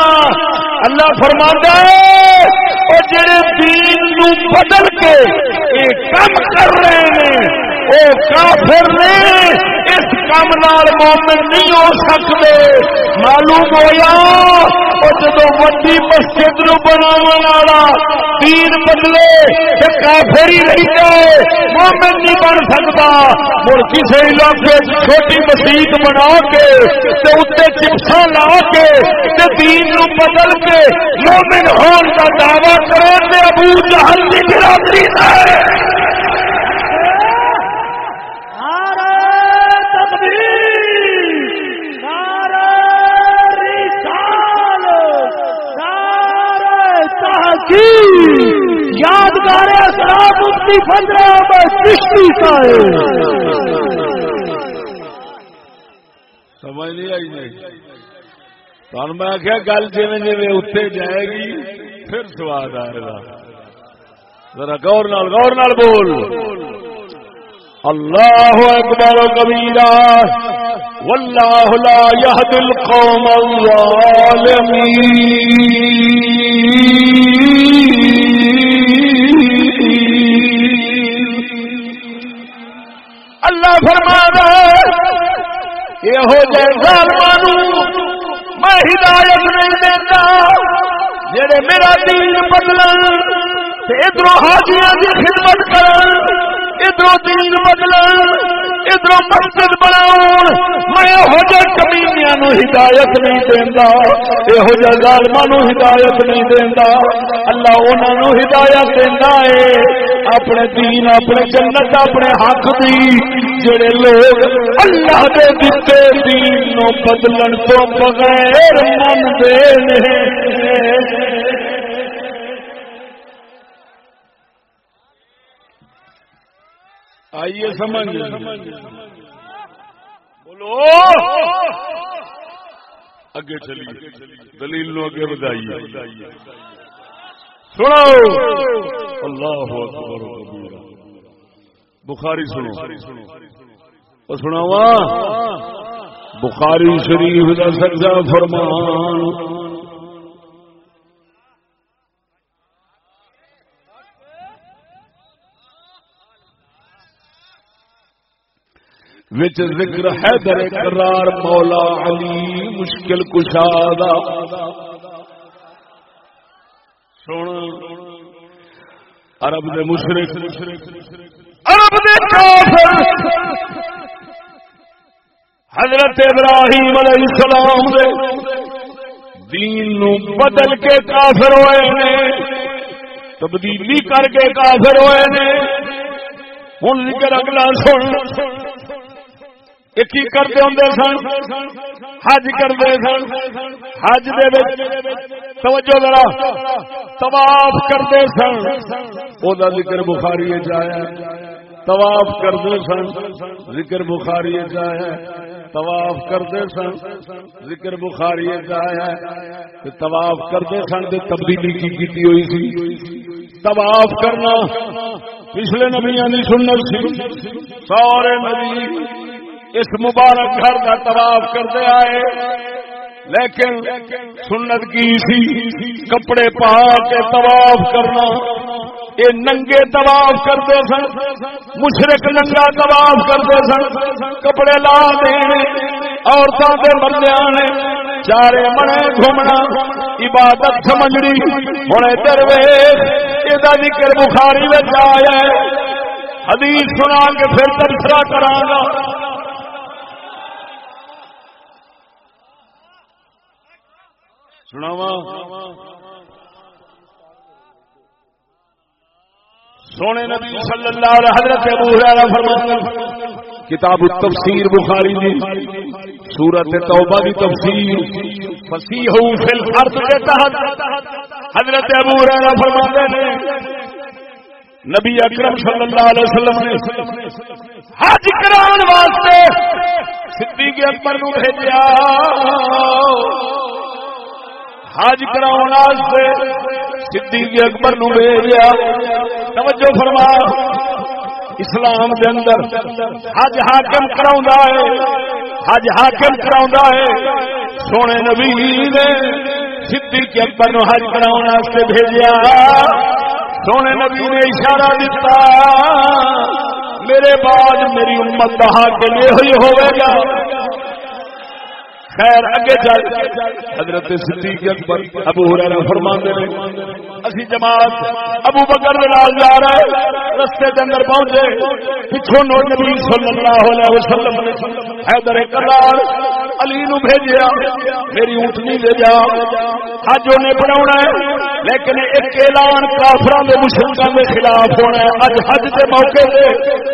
اللہ فرماندا ہے او جڑے دین نو بدل کے اے کم کر رہے ہیں او کافر نے اس کام نال مومن نہیں ہو سکتے۔ معلوم ہویا او جدو وڈی مسجد نو بناون والا دین بدلے کافر ہی رہ جائے، مومن نہیں بن سکتا۔ مڑ کسی علاقے چھوٹی مسیت بنا کے تے اتنے چپسا لا کے تے دین نو بدل کے مومن ہون کا دعوی کرے تے ابو جہل کی برادری ہے کی یادگار اسلام مفتی فندرہ احمد چشتی کا سمجھ نہیں آئی نہیں۔ تمہیں میں آخیا گل جی جی اتنے جائے گی، پھر سواد آئے گا۔ ذرا گور نال گور نال بول۔ اللہ اکبر کبیرا واللہ لا يهدي القوم الظالمين. اللہ فرما یہ ہو جائے ظالمانو، میں ہدایت نہیں دیتا، جڑے میرا دین بدلن ادھر حاجیاں کی خدمت کرن ادھر دین بدل ادھر مسجد بناؤ میں یہ کمینیا ہدایت نہیں دینا یہو جہ ظالما ہدایت نہیں دینا اللہ انہوں ہدایت دینا ہے اپنے دین، اپنے جنت، اپنے حق دی۔ جڑے لوگ اللہ دے دیتے دین نو بدلن تو بغیر من دے آئیے سمجھ بولو! اگے چلیے۔ دلیل نو اگے بدائیے سنو! اللہ اکبر بخاری سنو۔ سناوا بخاری شریف کا سجا فرمان وچ ذکر حیدر قرار مولا علی مشکل کشادہ سن، عرب دے مشرک عرب دے کافر۔ حضرت ابراہیم علیہ السلام دے۔ دین نو بدل کے کافر ہوئے نے۔ تبدیلی کر کے کافر ہوئے نے۔ ہوں ذکر اگلا سن۔ کی کرتے ہوں سن حج کرتے سن حج توجہ ذرا طواف کرتے سن وہ ذکر بخاری جایا طواف کرتے سن ذکر بخاری جایا طواف کرتے سن ذکر بخاری جایا طواف کرتے سن تو تبدیلی کی ہوئی سی طواف کرنا پچھلے نبیا کی سنت سی سارے نبی اس مبارک گھر کا طواف کرتے آئے۔ لیکن سنت کی سی کپڑے پا کے طواف کرنا، یہ ننگے طواف کرتے سن، مشرق ننگا طواف کرتے سن، کپڑے لا دینے عورتوں کے بندے نے چارے منے گھومنا، عبادت سمجھنی ہوں ادھر ویس یہ بخاری میں آیا حدیث سنا کے پھر ترسرا کرا سناوا سونے نبی صلی اللہ علیہ حضرت ابو ہریرہ فرماتے کتاب التفسیر بخاری دی، سورت توبہ کی تفسیر۔ فصیح فی الارض کے تحت۔ حضرت ابو ہریرہ فرماتے ہیں۔ نبی اکرم صلی اللہ علیہ وسلم نے حج کران واسطے صدیق اکبر نو بھیجیا حج کراؤن واسطے صدیق اکبر نو بھیجیا۔ توجہ فرما۔ اسلام دے اندر حج حاکم کراؤں ہے۔ حج حاکم کراؤں ہے۔ سونے نبی نے صدیق اکبر نو حج کراؤں واسطے بھیجیا۔ سونے نبی نے اشارہ دیتا میرے بعد میری امت کا حاکم یہ ہوئی ہوئے گا۔ خیر، اگے چل حضرت صدیق اکبر ابو ہریرہ فرماندے نے، اسی جماعت ابو بکر دے نال جا رہے رستے دے اندر پہنچے پچھوں نو نبی صلی اللہ علیہ وسلم نے حیدر کرار علی نو بھیجیا، میری اونٹنی لے جا۔ حج نے بناونا ہے، لیکن ایک اعلان کافراں دے مشرکاں دے خلاف ہونا ہے۔ اج حج دے موقع تے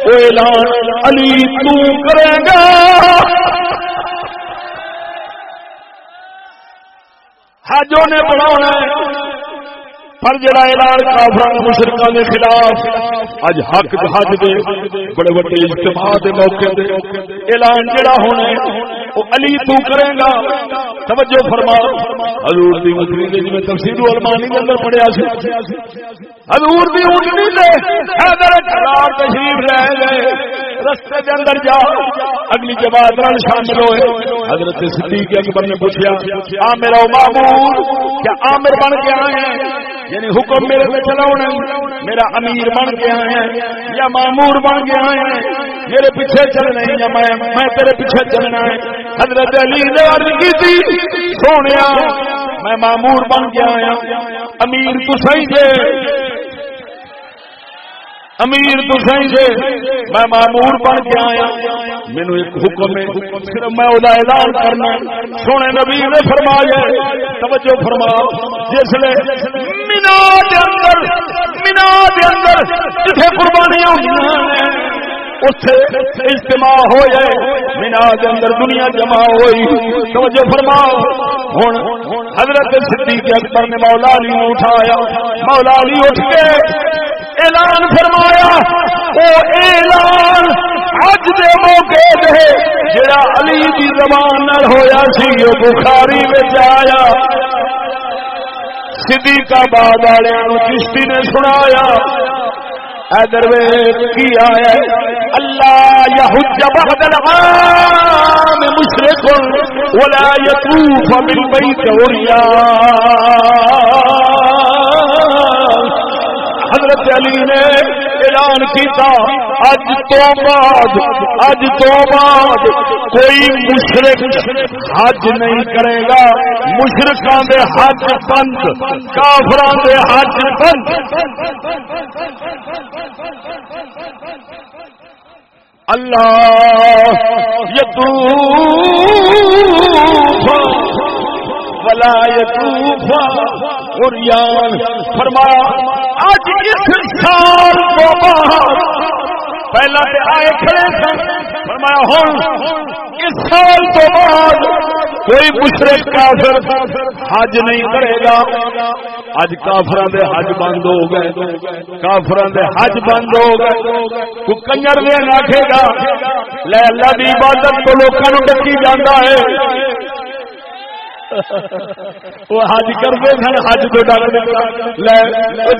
او اعلان علی تو کرے گا۔ حجوں نے بنا پر جڑا اعلان کافر مشرقوں کے خلاف اج حق حج دے بڑے بڑے اجتماع دے موقع دے اعلان جڑا ہونا وہ علی تو کرے گا. توجہ فرما. حضور دی مدری دے جویں تفسیر علمانی دے اندر پڑھیا سی. حضور دی مدری دے حیدر قرار تشریف لے گئے. رستے دے اندر جا. اگلی جماعت نال شامل ہوئے. حضرت صدیق اکبر نے پوچھا آ میرا مامور کیا عامر بن کے آئے ہیں؟ یعنی حکم میرے پہ چلاؤ میرا امیر بن کے آئے ہیں یا معمور بن کے آئے ہیں؟ میرے پیچھے چلنا ہے یا میں میں تیرے پیچھے چلنا ہے؟ حضرت علی نے عرض کی تھی، سونے میں معمور بن کے آیا۔ امیر تو صحیح تھے۔ امیر تو صحیح سے میں معمور بن کے آیا۔ مینو ایک حکم ہے، صرف میں وہ اعلان کرنا سونے نبی نے فرمایا توجہ فرما جس نے مینا دے اندر، مینا دے اندر جتھے قربانیاں ہوئی اجتماع ہو جائے مینا دے اندر دنیا جمع ہوئی۔ توجہ فرما ہوں حضرت صدیق اکبر نے مولا علی اٹھایا۔ مولا علی اٹھ کے اعلان فرمایا۔ وہ اعلان اج دے موقع دے جڑا علی دی زبان نال ہویا سی وہ بخاری وچ آیا۔ صدیق آباد والوں چشتی نے سنایا۔ حیدر درویش کیا آية ہے اللہ یحج بعد العام مشرق ولا یطوف بالبیت عریان حضرت علی نے اعلان کیتا اج تو بعد اج تو بعد کوئی مشرق حج نہیں کرے گا۔ مشرقاں دے حج بند، کافراں دے حج بند۔ اللہ یتو ولا یتوفا. قریان فرمایا اج اس سال کو بعد پہلا تے آئے کھڑے سن، فرمایا ہن اس سال تو بعد کوئی مشرک کافر حج نہیں کرے گا۔ اج کافر دے حج بند ہو گئے۔ کافر دے حج بند ہو گئے۔ تو کنجر دے آخے گا۔ لے اللہ دی عبادت تو لوگوں ڈکی جانا ہے۔ وہ حج کرتے سن، حج تو ڈر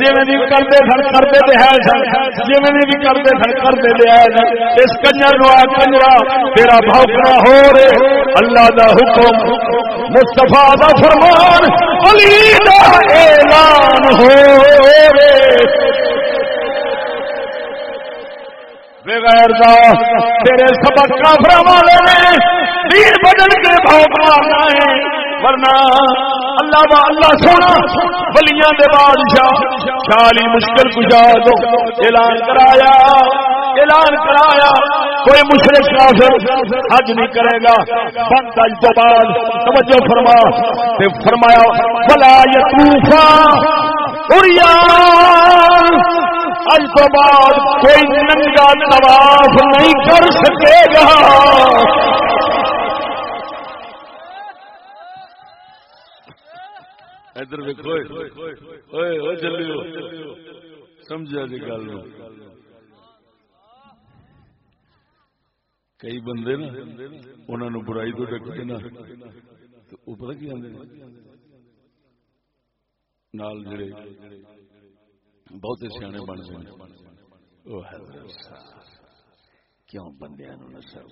جی بھی کرتے سن، کرتے تو ہے سن۔ جی بھی کرتے سن، کرتے تو ہے سن۔ اس کنجر نو کنجرا، تیرا بھوکنا ہو رہے۔ اللہ دا حکم مستفا دا فرمان، علی دا اعلان ہو رہے۔ بغیر دا، تیرے سبق کافر والے نے، دین بدل کے بھوکنا ہے ورنہ اللہ با اللہ سونا بلیاں دے بادشاہ، شالی مشکل کشا دو، اعلان کرایا اعلان کرایا، کوئی مشرق کافر حج نہیں کرے گا، بند اج تو بعد، توجہ فرما، تے فرمایا فلا یطوفا اریان اج تو بعد کوئی ننگا طواف نہیں کر سکے گا۔ ادھر ویکو چلو سمجھا جی گل کئی بندے نا انہوں نے برائی تو ڈکے نا، تو وہ پتا کی آدھے نال جڑے بہت سیانے بن گئے کیوں بندے نسل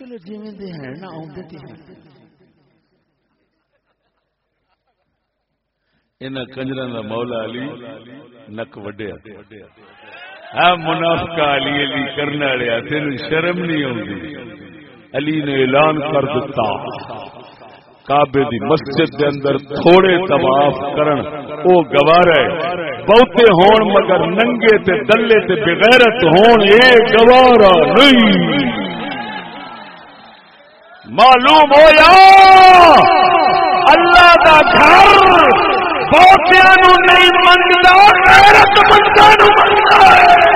چلو جی ہیں نا ان کنجر کا مولا علی نک وڈیا ہاں منافقہ علی علی کرنے والے تین شرم نہیں آتی علی نے اعلان کر دیتا کعبے دی مسجد دے اندر تھوڑے طواف کرن او گوارا ہے بہتے ہون مگر ننگے تے دلے تے بغیرت ہون اے گوارا نہیں معلوم ہویا اللہ دا گھر بہتیا نہیں منگتا غیرت منگتا منگتا ہے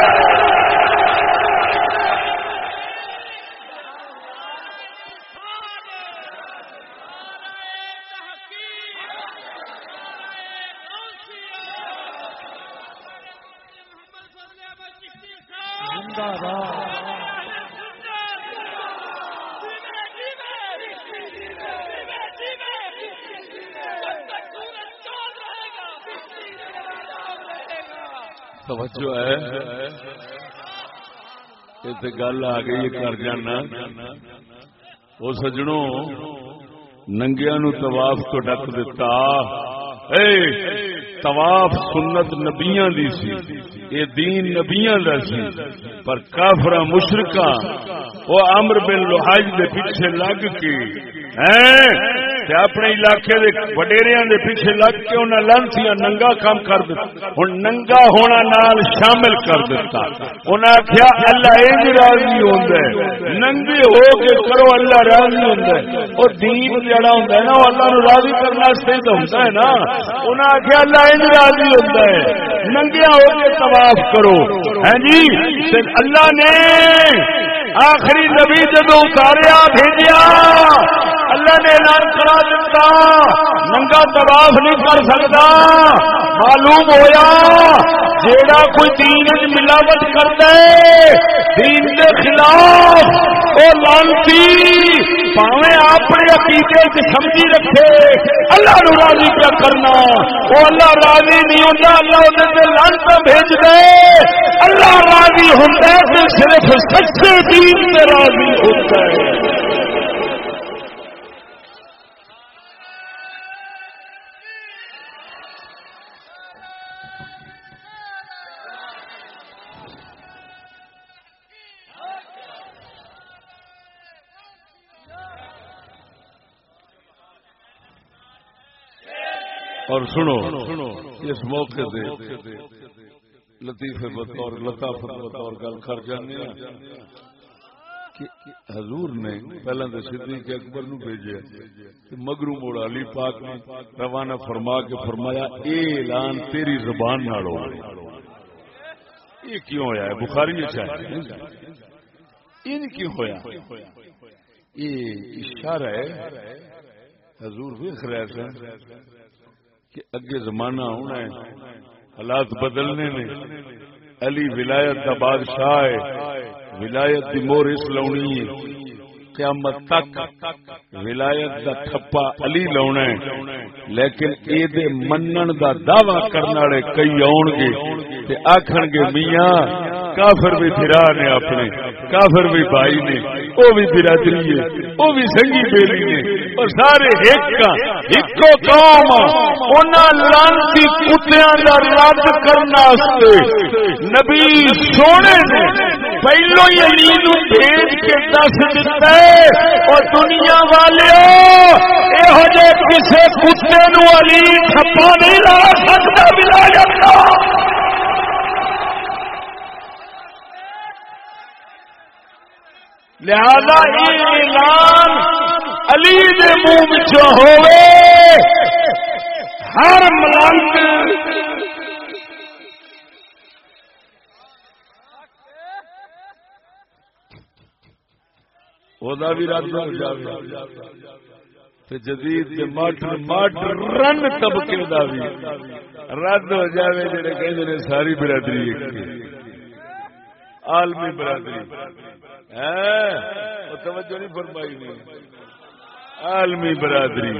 توجہ ہے گل آ گئی کر جانا۔ وہ سجنوں ننگیا نو طواف تو ڈک دتا۔ اے، طواف سنت نبیاں دی سی۔ اے دین نبیاں دا سی۔ پر کافر مشرکا وہ امر بن لوہاج دے پیچھے لگ کے، ہیں؟ اپنے علاقے وڈیریا کے پیچھے لگ کے انہیں لانسی ننگا کام کر دیا ہوں ننگا ہونا نال شامل کر دیتا انہیں آخیا اللہ یہ راضی ہوتا ہے، ننگے ہو کے کرو، اللہ راضی ہوتا ہے۔ اور دین جڑا ہوتا ہے نا وہ اللہ نو راضی کرنے سے تو ہوتا ہے نا۔ انہیں آخیا اللہ یہ راضی ہوتا ہے، ننگیا ہو کے طواف کرو۔ ہے جی اللہ نے آخری نبی جب اتاریا، بھیجیا۔ اللہ نے اعلان کرا دیتا، ننگا طواف نہیں کر سکتا۔ معلوم ہویا، جیڑا کوئی دین ملاوٹ کر دے دین کے خلاف وہ لانتی پاوے اپنے عقیدے سے سمجھی رکھے۔ اللہ نو راضی کیا کرنا؟ وہ اللہ راضی نہیں ہوتا اللہ انہیں لانتا بھیج دے۔ اللہ راضی ہوتا ہے، صرف سچے دین سے راضی ہوتا ہے۔ اور سنو، اس موقع دے لطیفے بطور لطافت بطور گل کر جانے کہ حضور نے پہلے تو صدیق اکبر نو بھیجے مگرو موڑ علی پاک نے روانہ فرما کے فرمایا، اے اعلان تیری زبان نال ہو یہ کیوں ہویا ہے؟ بخاری میں چاہیے یہ کیوں ہویا؟ یہ اشارہ ہے، حضور ویخ رہے تھے کہ اگے زمانہ ہونا ہے، حالات بدلنے نے۔ علی ولایت کا بادشاہ ہے، ولایت کی مور اس لونی ہے۔ قیامت تک ولایت کا تھپا علی لاؤنا ہے۔ لیکن اے دے منن دا دعوی کرنے والے کئی آن گے تے آکھن گے، میاں، کافر بھی پھرا نے اپنے، کافر بھی بھائی نے وہ بھی برادری ہے وہ بھی سنگی بیلی نے۔ اور سارے ایک قوم لانتی کتیا کا رد کرنے نبی سونے نے پہلو ہی علی نو بھیج کے دس دیتا ہے، اور دنیا والے یہ کسی کتے نو علی چھپا نہیں لا سکتا ملا جاتا لہذا یہ اعلان علی دے منہ ہوئے۔ ہر ملنگ وہ بھی رد ہو جائے جدید تے ماڈرن طبقے دا بھی رد ہو جائے جڑے کہندے نے ساری برادری ایک۔ عالمی برادری۔ ہاں، توجہ نہیں فرمائی نہیں عالمی برادری۔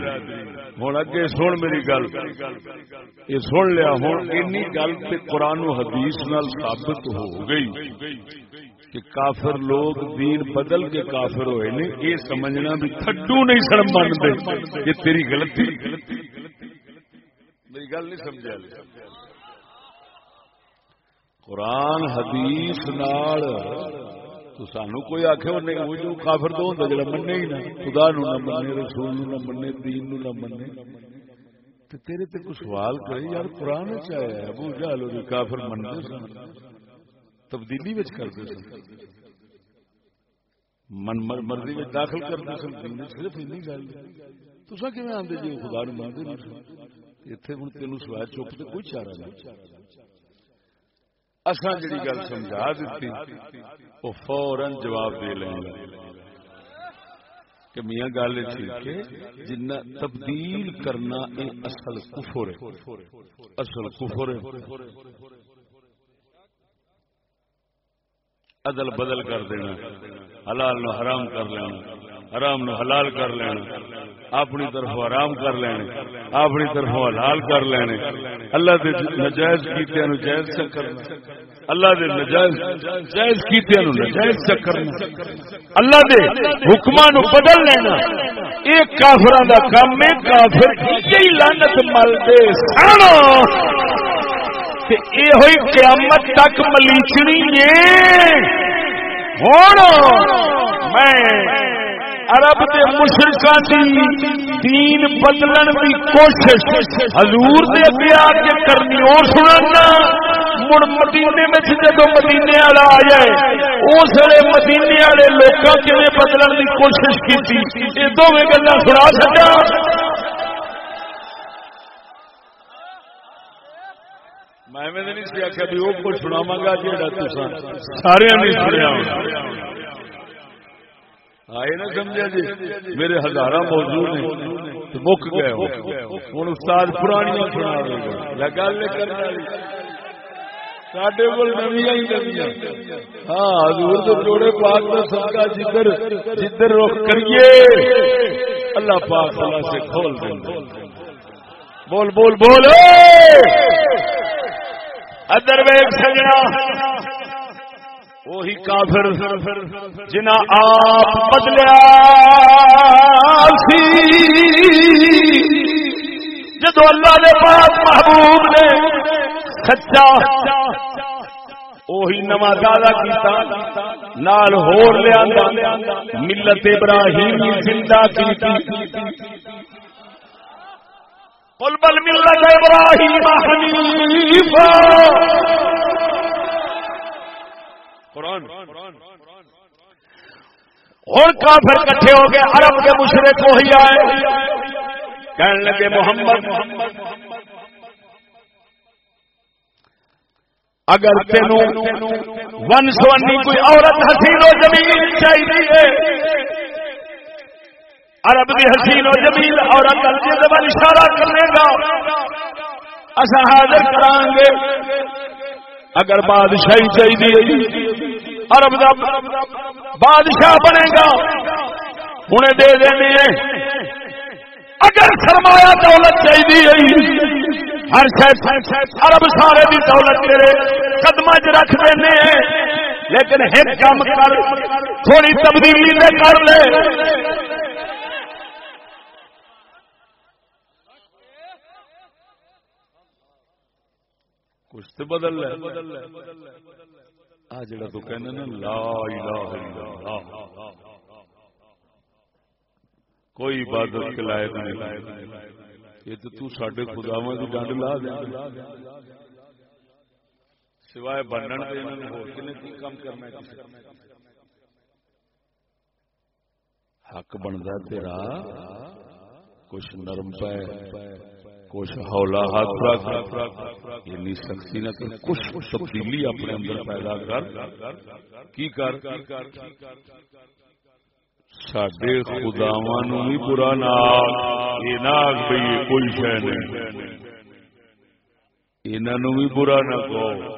ہوں اگے سن میری گل۔ یہ سن لیا، ہوں این گل قرآن و حدیث نال ثابت ہو گئی کہ کافر لوگ دین بدل کے کافر ہوئے نے، یہ سمجھنا بھی تھڈو نہیں سر منتے یہ تیری غلطی۔ میری گل نہیں سمجھا لیا قرآن حدیث نال تو سانو کوئی آخ جو کافر تو ہوتا جا منے ہی نہ، خدا نو نہ منے رسول نو نہ منے دین نو نہ منے تیرے تے کوئی سوال کرے، یار قرآن چاہے ابو جہل کافر مننے سن، تبدیلی وچ کرتے سن۔ من مرضی میں داخل کرتے سن، دین صرف این گل۔ تصا کی آدھے جی خدا نو مانتے نہیں اتنے ہوں تین سوائے چپ تو کوئی چارہ نہیں۔ اصا جی گل سمجھا دیتی وہ فورن جواب دے لیں گے۔ کہ میاں گل ٹھیک جنہ تبدیل کرنا اصل کفر اصل کفر عدل بدل کر دینا، حلال نو حرام کر لینا۔ حرام نو حلال کر لینا۔ اپنی طرف حرام کر لینے۔ اپنی طرف حلال کر لینے۔ اللہ دے نجائز کیتے نو جائز سے کرنا۔ اللہ دے نجائز جائز کیتے نو نجائز سے کرنا۔ اللہ دے حکماں نو بدل لینا۔ ایک کافراں دا کام ہے، کافر کی لعنت مل دے۔ سانو یہ قیامت تک ملیچنی ہوں میں عرب دے مشرقان دی دین بدلن دی کوشش حضور دے اگے آ کے کرنی اور سننا مڑ مدینے میں جدو مدینے والا آ جائے اس ویلے مدینے والے لوگوں کیون بدلن دی کوشش کی یہ دونوں گلا سنا سکا میں نہیں سی آخیا بھی وہ کچھ سناوا گا جا سارے نہیں سنیا آئے سمجھا جی میرے ہزار موجود نے مک گئے ہوں استاد پرانی سنا گل کرنا جی۔ سڈے کو نویاں ہی نویاں۔ ہاں حضور جوڑے پاک جدھر جدھر رخ کریے، اللہ پاک اللہ سے کھول دیں بول بول بول۔ ادر ویگ سجنا۔ وہی کافر جنا آپ بدلیا جدو اللہ نے پاس محبوب نے سچا وہی نوا دادا کیتا، نال ہور لیا ملت ابراہیم زندہ کی قل بل ملت ابراہیم حنیفا۔ قرآن۔ اور کافر کٹھے ہو گئے، عرب کے مشرق وہی آئے۔ کہنے لگے، محمد، اگر تینوں ون سونی کوئی عورت حسین و زمین چاہیے۔ عرب دی حسین و جمیل اور اکل اشارہ کرنے گا۔ اصا حاضر کران گے اگر بادشاہی چاہیے۔ عرب دا بادشاہ بنے گا۔ ہوں دے دینے۔ اگر سرمایہ دولت چاہیے ہر شاید عرب سارے دی دولت تیرے قدم چ رکھ دینے۔ لیکن ایک کام کر، تھوڑی تبدیلی کر لے۔ کچھ تو بدل لے۔ آ جڑا تو کہنا نا لا الہ الا اللہ۔ کوئی عبادت کے لائق نہیں۔ یہ تو تو ساڈے خداواں دی ڈنڈ لا دے۔ سوائے بنن دے انہاں نے ہور کنے کی کام کرنا ہے حق بندا تیرا کچھ نرم پے۔ کچھ ہولا ہاتھ رکھ یعنی سختی نہ کر کچھ تبدیلی اپنے اندر پیدا کر۔ کی کر؟ سڈے خداوا نو بھی برا نہ یہ نہ بھائی کوئی شہ نہیں۔ انہوں بھی برا نہ کہو۔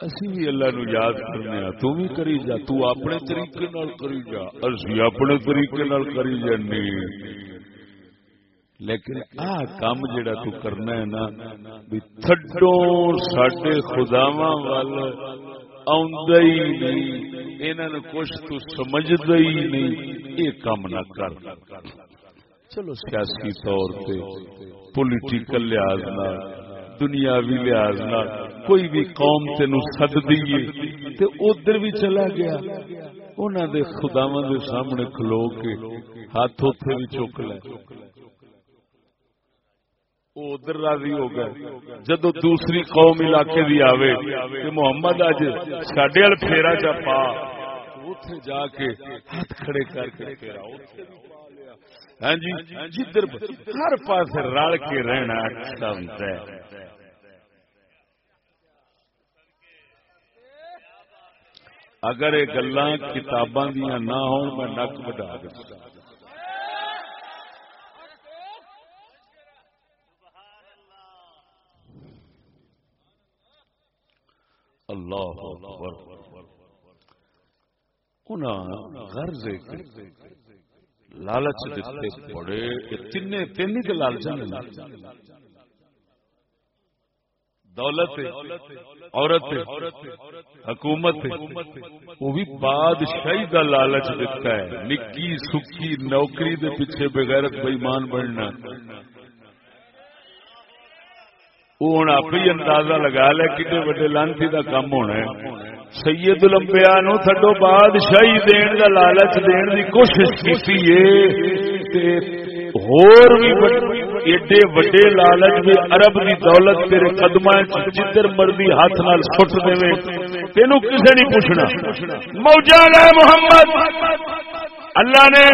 اسی بھی اللہ نو یاد کرنے تو بھی کری جا، تو اپنے طریقے نال کری جا۔ اسی اپنے طریقے نال کری جانے لیکن آ کام جڑا تو کرنا ہے نا بھی تھڈو ساڈے خداواں وال آوندا ہی نہیں انہاں نو کچھ تو سمجھدا ہی نہیں یہ کام نہ کر۔ چلو سیاسی طور پہ پولیٹیکل لحاظ نال دنیاوی لحاظ نال کوئی بھی قوم تین سد دیے تے ادھر بھی چلا گیا۔ انہوں دے خداواں دے سامنے کھلو کے ہاتھ اوتے بھی چک لے۔ وہ ادھر راضی ہو گئے۔ جدو دوسری قوم علاقے دی آوے کہ محمد اج سڈے وال پھیرا چا پا اتے جا کے ہاتھ کھڑے کر کے پھیرا۔ ہاں جی جدھر ہر پاس رل کے رہنا اچھا ہوتا ہے۔ اگر یہ گلا کتاباں دیا نہ ہو میں نک بٹا دوں اللہ اکبر۔ انہاں غرض لالچ دیتے بڑے تین تین کے لالچ دولت عورت حکومت وہ بھی بادشاہی کا لالچ دیتا ہے۔ نکی، سکی، نوکری دے پیچھے بغیرت بےمان بننا۔ وہ ہوں آپ ہی اندازہ لگا لیا کتنے وڈے لانتی کا کام ہونا ہے سید لمبیا نو تھڈو بادشاہی دین کا لالچ دین کی کوشش کی ہور بھی ایڈے وڈے لالچ بھی عرب دی دولت تیرے قدم جدھر مرضی ہاتھ نال سٹ دے تینوں کسے نہیں پوچھنا موجا گئے محمد اللہ نے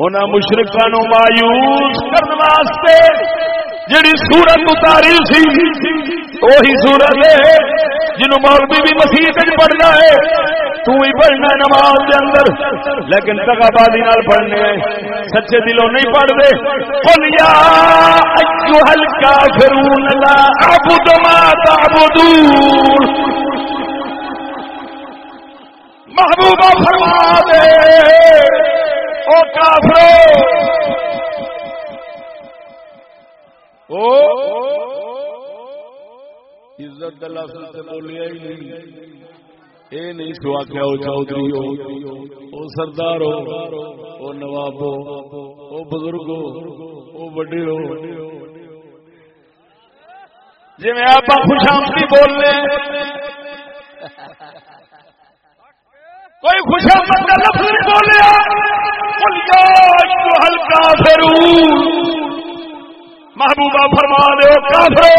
انہاں مشرقہ نو مایوس کرنے واسطے جڑی سورت اتاری سی وہی سورت ہے، جنہوں مولوی بھی مسیح پڑھنا ہے۔ تو ہی پڑھنا نماز کے اندر۔ لیکن تگا بازی پڑھنے سچے دلوں نہیں پڑھتے۔ قل یا ایوہ الکافرون لا اعبد ما تعبدون۔ محبوبہ فرما دے۔ او کافرو او عزت کا لفظ سے بولیا ہی نہیں۔ اے نہیں سو آخیا وہ چودھری ہو وہ سردار ہو وہ نواب ہو وہ بزرگ ہو وہ بڑے ہو۔ جی میں آپ خوش آمدی بولنے کوئی خوش آمد کا لفظ نہیں بولیا ہلکا پھر محبوبہ فرما دے کافرو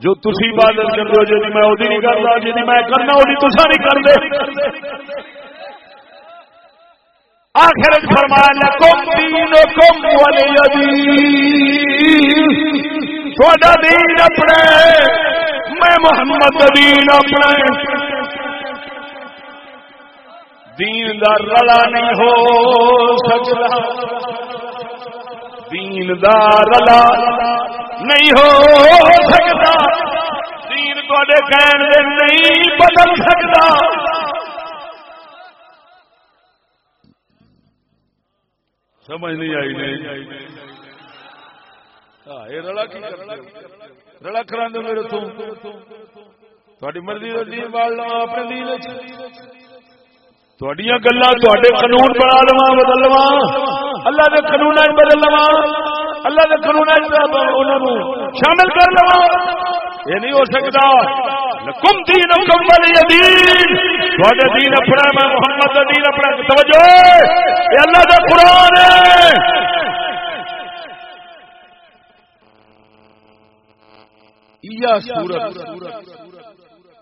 جو تسی عبادت کر دو جی میں وہ نہیں کرتا جی میں کرنا وہ تسا نہیں کرتے. آخر فرمایا کم دین. کم تھوڑا دین اپنے میں محمد دین اپنے دین دا رلا نہیں ہو سکتا۔ دین دا رلا نہیں ہو سکتا۔ دین تے کہن دے نہیں بدل سکتا۔ سمجھ نہیں آئی نہیں رلا رلا کرا دو میرے تو؟ مرضی دین بال اپنے دین تھوڑیاں گلا قانون بنا لوا بدل لوا اللہ کے قانون بدل لوا اللہ کے قانون شامل کر لوا یہ نہیں ہو سکتا کم دین کم دین تھوڑے دین اپنا میں محمد دین اپنا توجہ یہ اللہ کا قرآن ہے سورت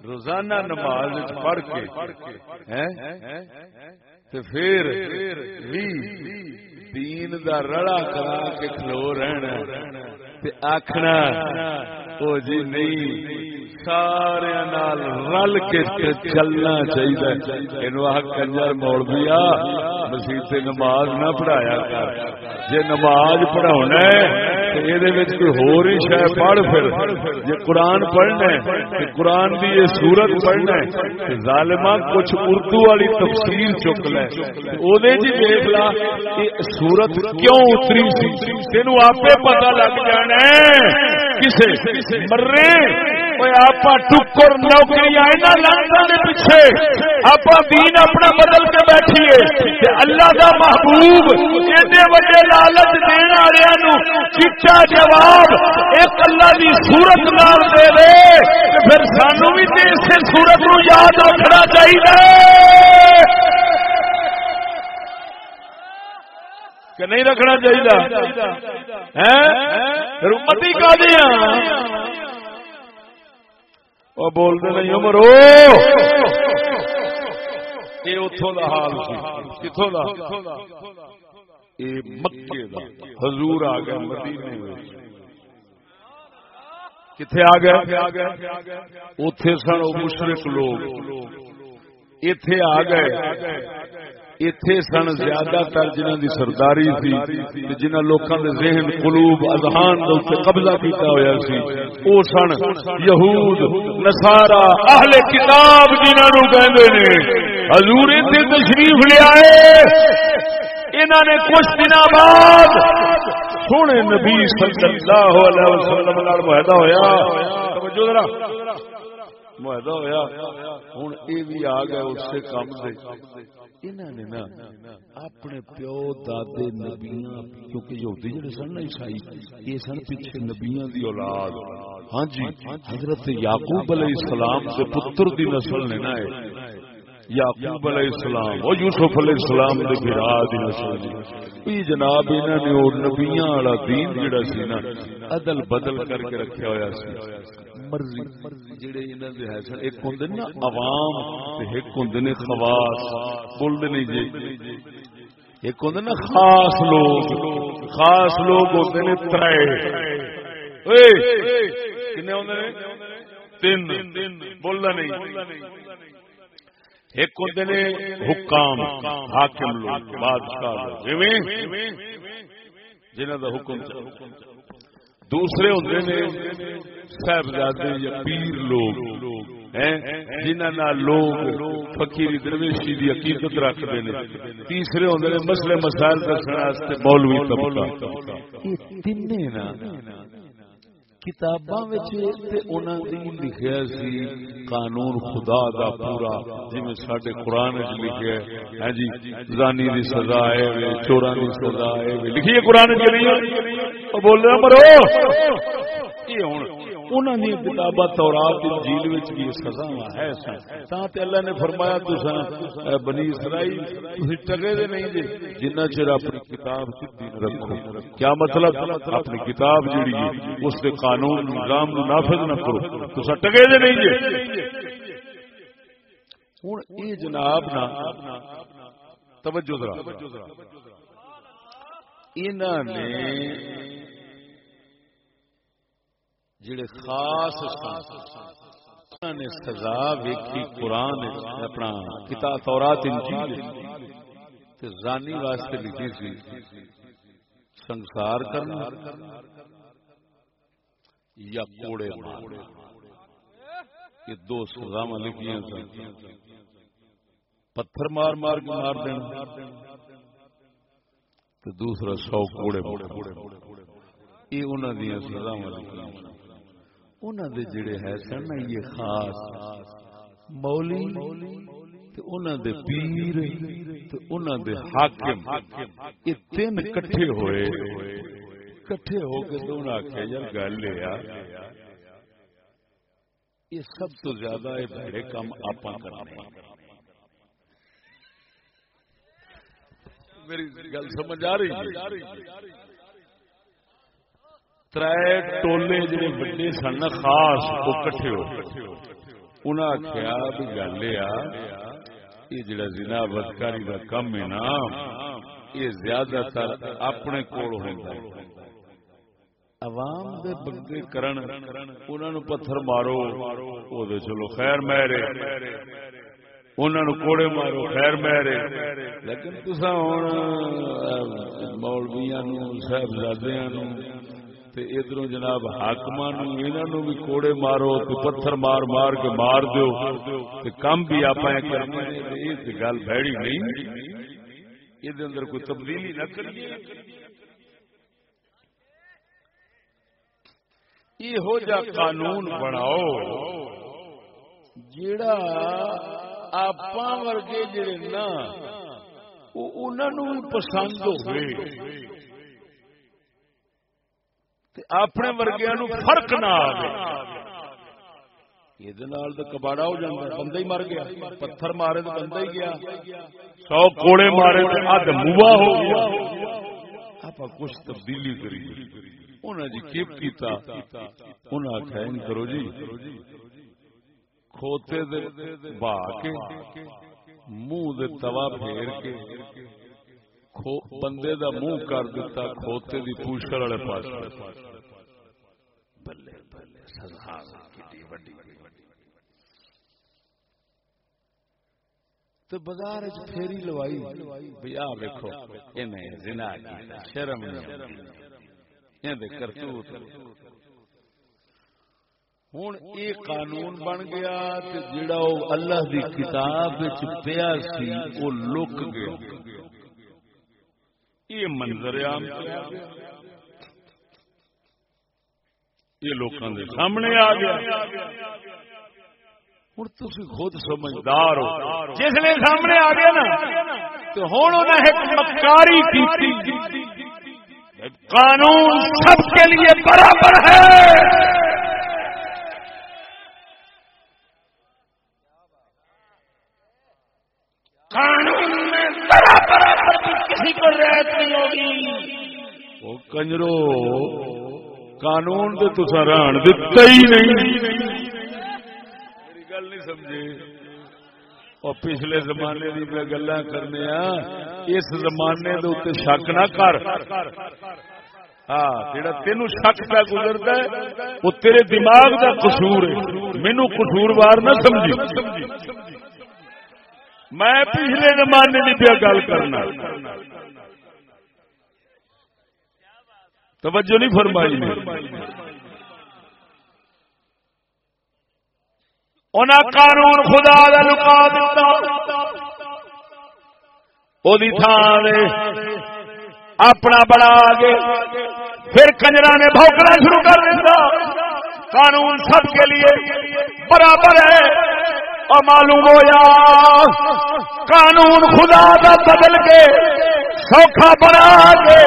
روزانہ نماز پڑھ کے پھر بھی دین دا رڑا کرا کے کھلو رہنا آخنا وہ جی نہیں، سارے رل کے چلنا چاہیے کنجر موڑ دیا مسیح نماز نہ پڑھایا کر۔ جی نماز پڑھا کوئی ہو شاید پڑھ پھر۔ جی قرآن پڑھنا ہے قرآن کی یہ سورت پڑھنا ہے ظالما کچھ اردو والی تفصیل چک لے۔ جی دیکھ لا سورت کیوں اتری سی؟ تین آپ پتا لگ جانا کسے مرے? آپ ٹکر نوکری پیچھے. آپ دین اپنا بدل کے بیٹھیے. اللہ کا محبوب ایڈے وڈے لالچ دن والوں چیچا جواب ایک اللہ کی سورت نال دے دے. پھر سانو بھی اسے سورت نو یاد رکھنا چاہیے کہ نہیں رکھنا چاہیے۔ متی کا دیا۔ وہ بولتے نہیں امرو یہ اتوں کا حال سی۔ کتوں کا یہ مکے کا حضور آ گیا مدینے کتنے آ گئے؟ اتے سن مشرق لوگ۔ اتے آ گئے اتے سن زیادہ تر جنہ دی سرداری سی جنہ لوکاں دے ذہن قلوب اذہان دے قبضہ کیتا ہویا سی او سن یہود نصارا اہل کتاب جنہاں نو کہندے نے حضور تے تشریف لے آئے انہاں نے کچھ دن بعد سونے نبی صلی اللہ علیہ وسلم نال معاہدہ ہویا معاہدہ ہویا ہن اے بھی آ گئے اس سے کم دے۔ نے نا اپنے پیو دادے نبیاں، کیونکہ یہودی جڑے سن نا عیسائی، یہ سن پیچھے نبیاں دی اولاد۔ ہاں جی حضرت یعقوب علیہ السلام کے پتر دی نسل نے نا یعقوب علیہ السلام اور یوسف علیہ السلام دے بھرا دی نسل جی۔ دی یہ جناب انہاں نے اور نبیاں والا دین جڑا سی نا عدل بدل کر کے رکھیا ہویا سی۔ مرضی। جڑے انہاں دے ہے سن ایک ہوندے نا عوام تے ایک ہوندے نے خواص بول دے نہیں جی۔ ایک ہوندے نا خاص لوگ خاص لوگ ہوندے نے ترے۔ اوئے کنے ہوندے نے؟ تین۔ بولنا نہیں۔ ایک ہوندے نے حکام حاکم لوگ بادشاہ جنہاں دا حکم دوسرے ہوتے نے صاحبزادے یا پیر لوگ جنہ لوگ فقیری درویشی دی حقیقت رکھتے ہیں تیسرے ہوتے نے مسئلے مسائل دسنے مولوی طبقہ۔ یہ تین کتاباں لکھیا سی قانون خدا دا پورا جی سڈے قرآن چ لکھا ہے۔ ہاں جی زانی دی سزا ہے چوراں دی سزا ہے لکھیے قرآن بول رہے مرو یہ ہوں انہوں نے کتاباں تورات انجیل وچ بھی سزا ہے تا تے اللہ نے فرمایا تساں بنی اسرائیل، تسی ٹگے دے نہیں جے جنہ چر اپنی کتاب سیدھی رکھو۔ کیا مطلب؟ اپنی کتاب جڑی ہے، اس دے قانون نظام نو نافذ نہ کرو۔ تساں ٹگے دے نہیں جے ہن اے جناب نا، توجہ ذرا۔ انہاں نے جڑے خاص نے سزا ویکھی قرآن اپنا کتاب تورات، انجیل تے زانی واسطے لکھی سی، سنسار کرنا۔ یا کوڑے مارنا۔ یہ دو سزا لکھیاں سن۔ پتھر مار مار کے مار دینا تو دوسرا سو کوڑے یہ انہوں نے سزا لکھیاں انہوں دے جڑے ہے سن یہ خاص مولی دے پیر انہوں دے حاکم یہ تین کٹھے ہوئے کٹھے ہو کے تو یار گل یہ سب تو زیادہ یہ کام آپ کرنے میری گل سمجھ آ رہی ہے؟ تر ٹولے جڑے بڑے سن، خاص وہ کٹھے ہو۔ انہیں آخیا بھی گل یہ جڑا زنا بدکاری کا کم ہے نا، یہ زیادہ تر اپنے کول ہوتا عوام دے بندے کرن، انہاں نو پتھر مارو، او دے چلو خیر میرے انہاں نو کوڑے مارو، خیر میرے لیکن تساں ہن، مولویاں نو، صاحبزادیاں نو تے ادھروں جناب حاکماں انہاں نو بھی کوڑے مارو، تے پتھر مار مار کے مار دیو، تے کم بھی آپا کرنے یہ تے گل بھڑی نہیں۔ یہ اندر کوئی تبدیلی نہ کریے۔ یہ جا قانون بناؤ جڑا آپ ورگے جڑے نا انہوں پسند ہوئے۔ اپنے ورگیا نو فرق نہ آئے یہ تو کباڑا ہو جاتا بندہ ہی مر گیا۔ پتھر مارے تو بندہ ہی گیا۔ سو کوڑے مارے تو موا ہو گیا۔ آپ کچھ تبدیلی کری۔ انہیں جی کیپ کیتا۔ انہیں آخیا کرو جی۔ کھوتے با کے منہ توا پھیر کے۔ بندے دا منہ کر دیتا، کھوتے دی پوچھڑ والے پاس بلے بلے، سزا کیڈی وڈی۔ تو بازار وچ پھیری لوائی۔ بھائی آ دیکھو شرم نہیں کرتوت۔ ہوں یہ قانون بن گیا جڑا اللہ دی کتاب پیا سی وہ لک گیا۔ یہ منظر عام یہ لوگوں کے سامنے آ گیا۔ ہوں تھی خود سمجھدار ہو۔ جس نے سامنے آ گیا نا تو ہوں انہیں ایک مکاری کی قانون سب کے لیے برابر ہے۔ کنجرو، قانون تو تصا ران دتا ہی نہیں۔ میری گل نہیں سمجھے۔ اور پچھلے زمانے کی میں گلا کرنے اس زمانے کے شک نہ کر۔ ہاں جا تین شک پہ گزرتا ہے، وہ تیرے دماغ کا قصور ہے۔ مینو قصوروار نہ سمجھی۔ میں پچھلے زمانے کی پیا گل کرنا۔ توجہ نہیں فرمائی۔ انہیں قانون خدا دا لکا دیتا تھان اپنا بنا کے پھر کنجرا نے بھوکنا شروع کر دیتا قانون سب کے لیے برابر ہے۔ اور معلوم ہو یا قانون خدا کا بدل کے، سوکھا بنا کے،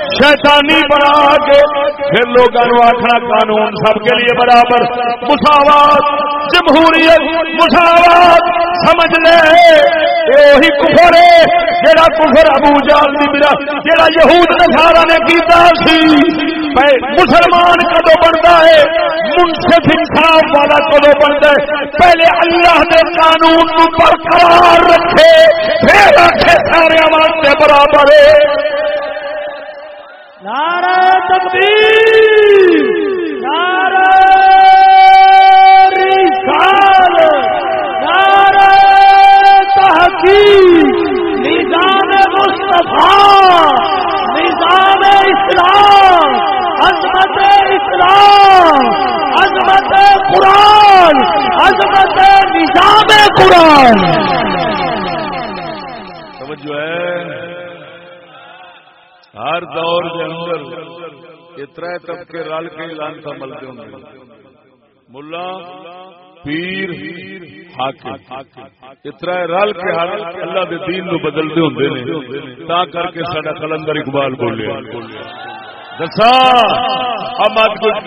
شیطانی بنا کے۔ پھر لوگوں آخنا قانون سب کے لیے برابر۔ مساوات، جمہوریت، مساوات، سمجھ لے۔ وہی کفر ہے جڑا کفر ابو جال جڑا یہود نسارا نے کیتا سی۔ مسلمان کدو بنتا ہے؟ منصف انصاف والا کدو بنتا ہے؟ پہلے اللہ نے قانون کو برقرار رکھے، پھر رکھے سارے واسطے برابر ہے۔ نعرہ تکبیر، نعرہ نظام مصطفیٰ، نظام اسلام عظمت اسلام عظمت قرآن عظمت نظام قرآن۔ توجہ ہے۔ ہر دور کے اندر اترا طبقے رل کے لانتا ملتے ہوں ملا پیر اترا رل کے اللہ دے دین نو بدلتے ہوں تا کر کے سڈا کلندر اقبال بولے۔ دسا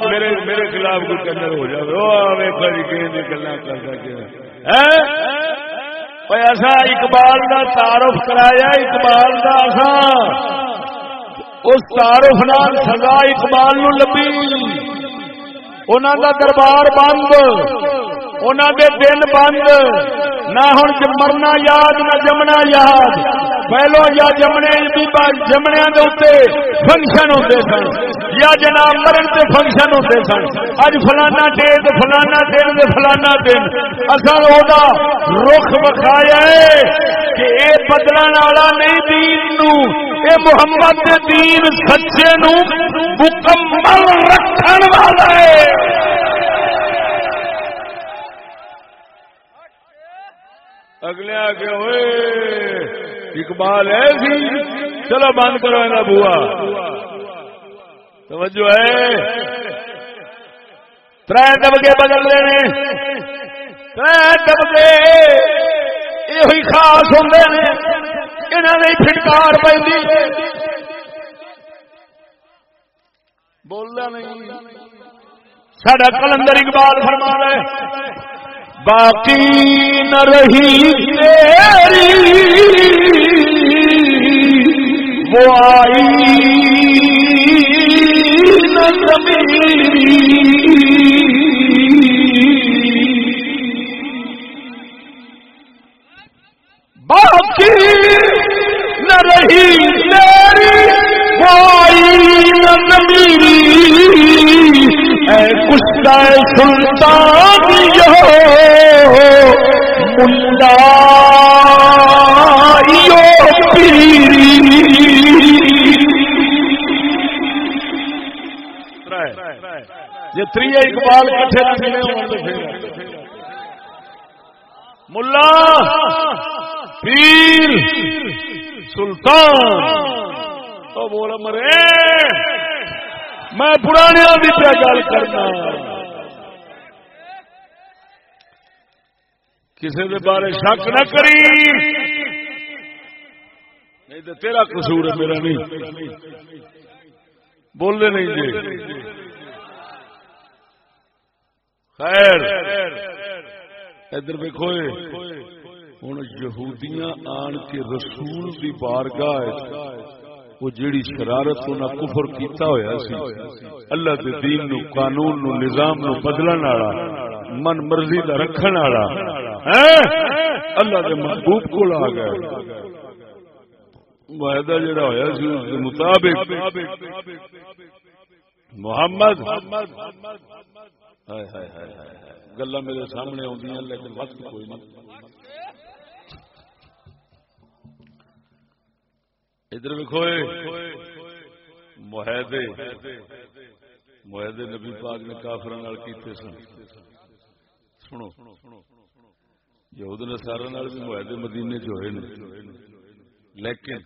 میرے میرے خلاف کوئی کنجر ہو جائے وہ گلا کر سکے ایسا اقبال کا تعارف کرایا، اقبال دا کا اس تعارف نال سزا اقبال نو لبی انہوں کا دربار بند انہوں دے دن بند نہ ہوں مرنا یاد، نہ جمنا یاد۔ پہلو یا جمنے جمنیا فنکشن ہوتے سن۔ یا جناب مرن سے فنکشن ہوتے سن۔ اج فلانا ڈیٹ فلانا دن فلانا دن۔ اصل وہ رخ بکھایا کہ یہ بدلن والا نہیں دین نو، اے محمد دین سچے نو مکمل رکھن والا ہے۔ اگلے آگے ہوئے۔ اقبال ہے جی۔ چلو بند کرو نا بوا توجہ ہے۔ تر دبکے بدل رہے ہیں۔ تر دبکے یہ خاص ہوں انہوں نے فٹکار پہ بولنا نہیں۔ سڈا کلندر اقبال فرما ہے۔ باقی نہ رہی تیری وہ آئی نہ باقی نہ رہی تیری وہ آئی نہ زمین اے کشتا سلطان ملا یہ تری اقبال کٹھے ملا پیر سلطان۔ تو بول مرے، میں پرانے بھی پہ گل کرنا۔ کسی کے بارے شک نہ کری۔ نہیں تو تیرا قصور ہے، میرا نہیں۔ بولنے نہیں جی۔ خیر۔ ادھر دیکھو ہوں یہودیاں آن کے رسول کی بارگاہ وہ جیڑی شرارت انہیں کفر کیتا ہویا سی۔ اللہ دے دین نو، قانون نو، نظام نو بدلن والا، من مرضی دا رکھن والا۔ اللہ دے محبوب کو آ گئے۔ معاہدہ جڑا ہویا سی اس کے مطابق۔ محمد۔ گلا میرے سامنے آدی لیکن وقت کوئی نہیں ادھر ویکھوئے معاہدے۔ معاہدے نبی پاک نے کافر کیتے سن۔ سنو۔ یہود نے سارا بھی معاہدے مدینے جو ہوئے لیکن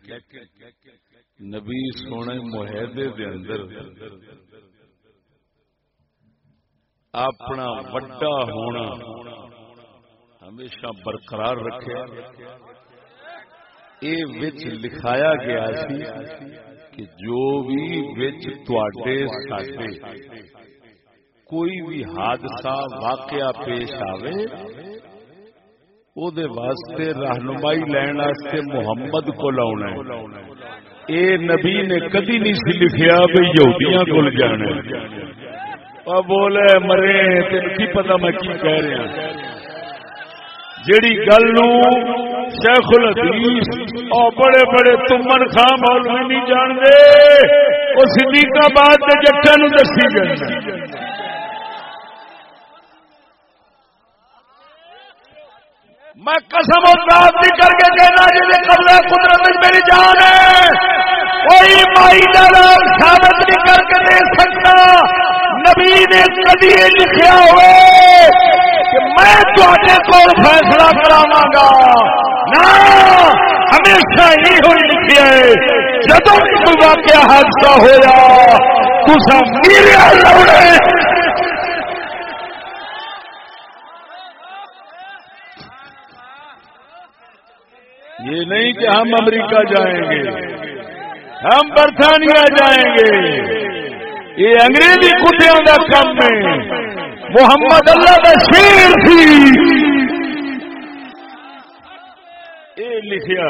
نبی سونے معاہدے دے اندر اپنا وڈا ہونا ہمیشہ برقرار رکھے۔ اے وچ لکھایا گیا سی کہ جو بھی وچ تواڈے ساڈے کوئی بھی حادثہ واقعہ پیش آوے آئے واسطے رہنمائی لین واسطے محمد کو لاؤنا اے نبی نے کدی نہیں سی لکھیا بھی یہودیاں کو جانا بولے مرے تین کی پتا میں کی کہہ رہا جیڑی گل شیخ الحدیث اور بڑے بڑے تمن خان مولوی نہیں جان دے وہ صدیقاباد کے جٹا نو دسی گئی میں قسم و بھی کر کے کہنا جی قبل قدرت میری جان ہے۔ کوئی مائی دلال ثابت نہیں کر کے دے سکتا۔ نبی نے کدی لکھا ہوئے کہ میں تے کو فیصلہ کراوا گا نہ، ہمیشہ یہ ہوئی لکھی ہے۔ جب کوئی واقعہ حادثہ ہوا تو میرے لوڑے یہ نہیں کہ ہم امریکہ جائیں گے۔ ہم برطانیہ جائیں گے۔ یہ انگریزی کٹیاں کا کام ہے۔ محمد اللہ کا شیر تھی۔ لکھیا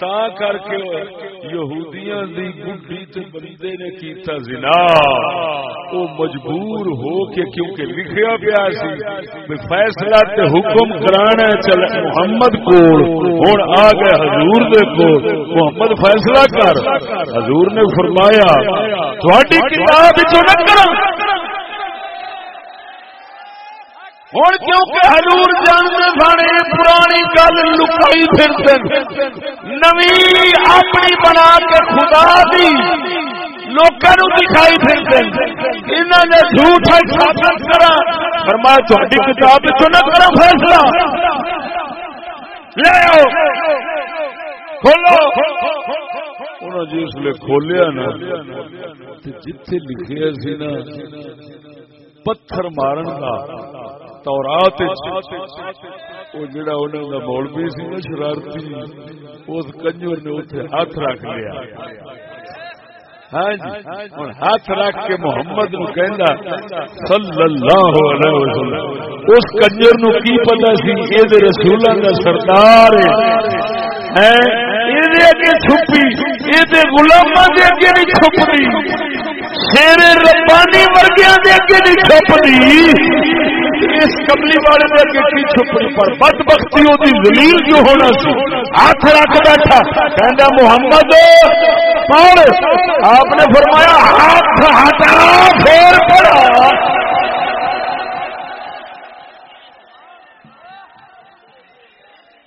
تا کر کے یہودیاں دی بڈھی تے بندے نے کیتا زنا۔ او مجبور ہو کے کیونکہ لکھیا پیا سی فیصلہ تے حکم کرانا چل محمد کول۔ ہن آ گئے حضور دے کول۔ محمد فیصلہ کر۔ حضور نے فرمایا تھوڑی کتاب چ نہ کرا ہوں کیونکہ حضور جانتے سانے پرانی گل لکائی پھرتے نوی اپنی بنا کے خدا دی لوگوں دکھائی پھرتے انہوں نے جھوٹ ہے ثابت کرا۔ فرمایا تھوڑی کتاب چ نہ کرا فیصلہ۔ لے آؤ۔ کھولو۔ انہوں جس جی لیے کھولیا نا جتھے لکھے سی نا، پتھر مارن کا تورات وہ جڑا انہوں کا مولوی سی نا شرارتی اس کنجر نے اتنے ہاتھ رکھ لیا۔ ہاں جی ہوں ہاتھ رکھ کے محمد نو کہندا صلی اللہ علیہ وسلم۔ اس کنجر نو کی پتا سی؟ یہ رسولوں کا سردار ہے۔ چھپی یہ گلاما دے اگے نہیں چھپتی شیر ربانی ورگیا دے اگے نہیں چھپتی اس کملی والے دے اگے کی چھپنی پر بد بختی وہ دلیل جو ہونا سی؟ ہاتھ رکھ بیٹھا، کہندا محمد پڑھ آپ نے فرمایا، ہاتھ ہٹا پھر پڑا۔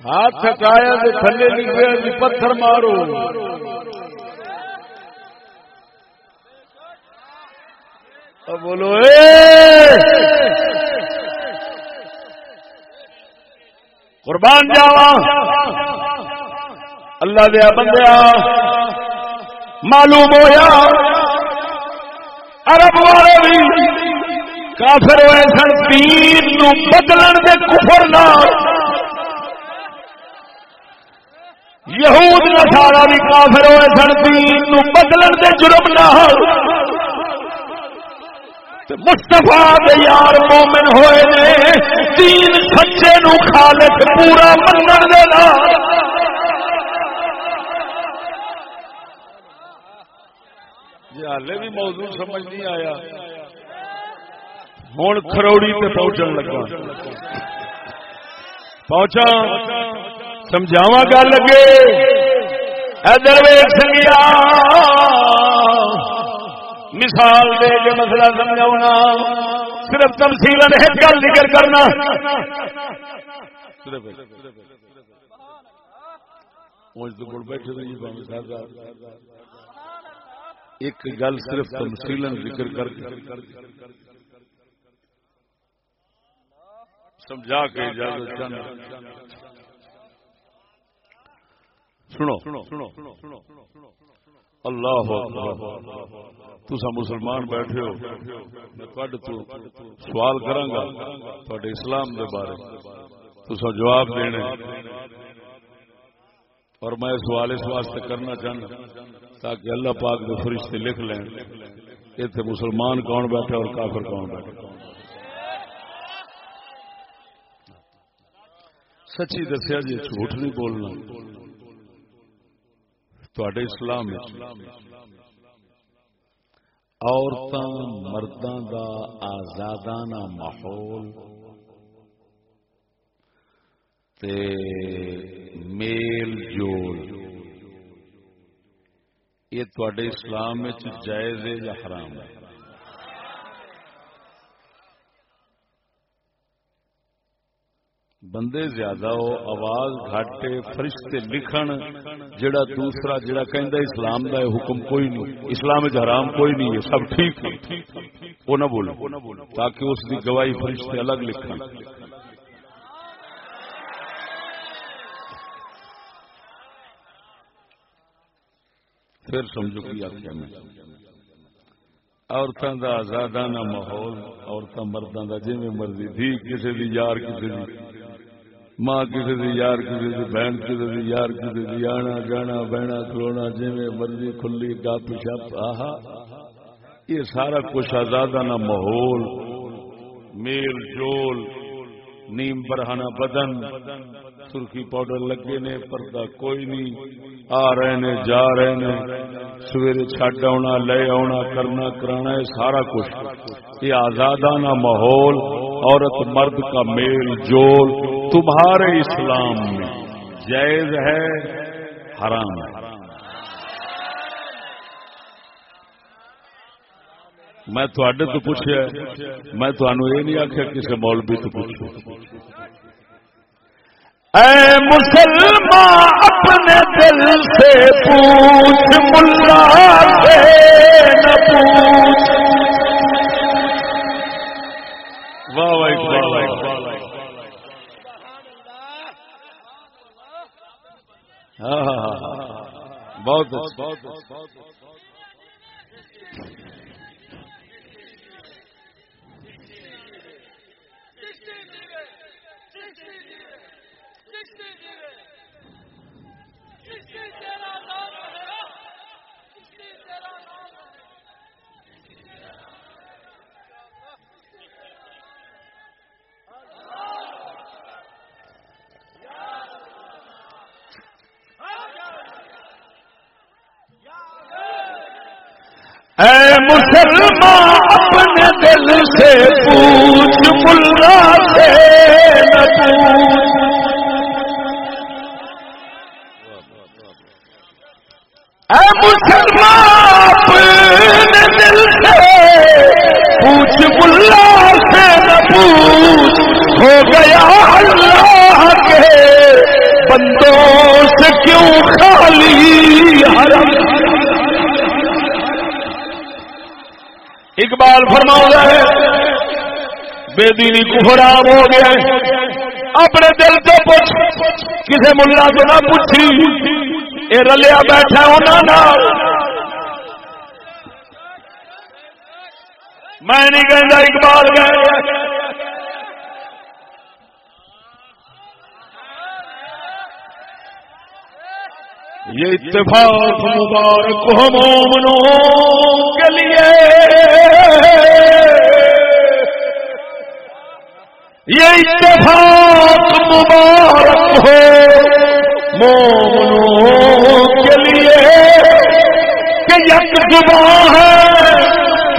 ہاتھ ہٹایا تو تھلے نکلے جی، پتھر مارو۔ بولو قربان جاوا۔ اللہ دیا بندیا، معلوم ہوا ارب والے بھی کافر ہوئے سن تین نو بدلن دے کفر نہ یہود نسارا بھی کافر ہوئے سن تین نو بدلن دے جرم نہ مستفا یار مومن ہوئے نے، تین سچے نو خالق پورا منگن دینا جی ہالے بھی موضوع سمجھ نہیں آیا۔ ہوں کروڑی پہ پہنچن لگا۔ پہنچا سمجھاوا گل لگے ادھر ویک سنگیا۔ مثال دے کے مسئلہ سمجھاؤنا۔ صرف تمثیل ایک گل ذکر کرنا۔ ایک گل صرف تمثیل ذکر کر سمجھا کے اجازت سنو سنو سنو سنو سنو اللہ تسا مسلمان بیٹھے ہو، میں کڈ تو سوال کرانگا تھوڑے اسلام دے بارے۔ تسا جواب دینے۔ اور میں سوال اس واسطے کرنا چاہنا تاکہ اللہ پاک کے فرشتے لکھ لیں اتنے مسلمان کون بیٹھے اور کافر کون بیٹھے سچی دسیا جی جھوٹ نہیں بولنا۔ تڈے اسلام عورتوں مردوں کا آزادانہ ماحول تے میل جول یہ تڈے اسلام جائز ہے یا حرام ہے بندے زیادہ ہو، آواز گھٹ، فرشتے لکھن، جڑا دوسرا، جڑا کہندا اسلام دا حکم کوئی نہیں۔ اسلام وچ حرام کوئی نہیں ہے، سب ٹھیک ہے۔ وہ نہ بولو، تاکہ اس کی گواہی فرشتے الگ لکھن۔ پھر سمجھو کی آخیا میں۔ عورتوں کا آزادانہ ماحول عورتوں مردوں کا جی مرضی تھی کسی بھی یار کسی بھی ماں کسی دی، یار کسی دی، بہن کسی دی، یار کسی دی، آنا جانا، بہنا کھلونا جی مرضی کھلی، گپ شپ، آہا۔ یہ سارا کچھ آزادانہ ماحول، میل، جول، نیم برہانہ بدن، سرخی پاؤڈر لگے نے، پردہ کوئی نہیں، آ رہے نے، جا رہے نے، سویرے چڈ آنا لے آنا کرنا، کرانا ہے سارا کچھ۔ یہ آزادانہ ماحول، عورت مرد کا میل، جول تمہارے اسلام میں جائز ہے، حرام ہے۔ میں تھوڑے تو پوچھا میں تمہوں یہ نہیں آخیا کسی مولوی تو پوچھو۔ اے مسلمان، اپنے دل سے پوچھ، ملا سے نہ پوچھ۔ واہ واہ واہ ہاں ہاں ہاں بہت اچھا۔ بہت اے مسلمان، اپنے دل سے پوچھ، ملا سے نہ پوچھ۔ اے مسلمان، اپنے دل سے پوچھ، ملا سے نہ پوچھ۔ ہو گیا اللہ کے بندوں سے کیوں خالی؟ اقبال فرما ہے، بے دینی کفرام ہو گیا اپنے دل سے پوچھ کسی ملا تو نہ پوچھی۔ یہ رلیا بیٹھا ہونا انہوں میں نہیں کہتا اقبال گئے یہ اتفاق مبارک ہو مومنوں کے لیے۔ یہ اتفاق مبارک ہو مومنوں کے لیے کہ یک زبان ہے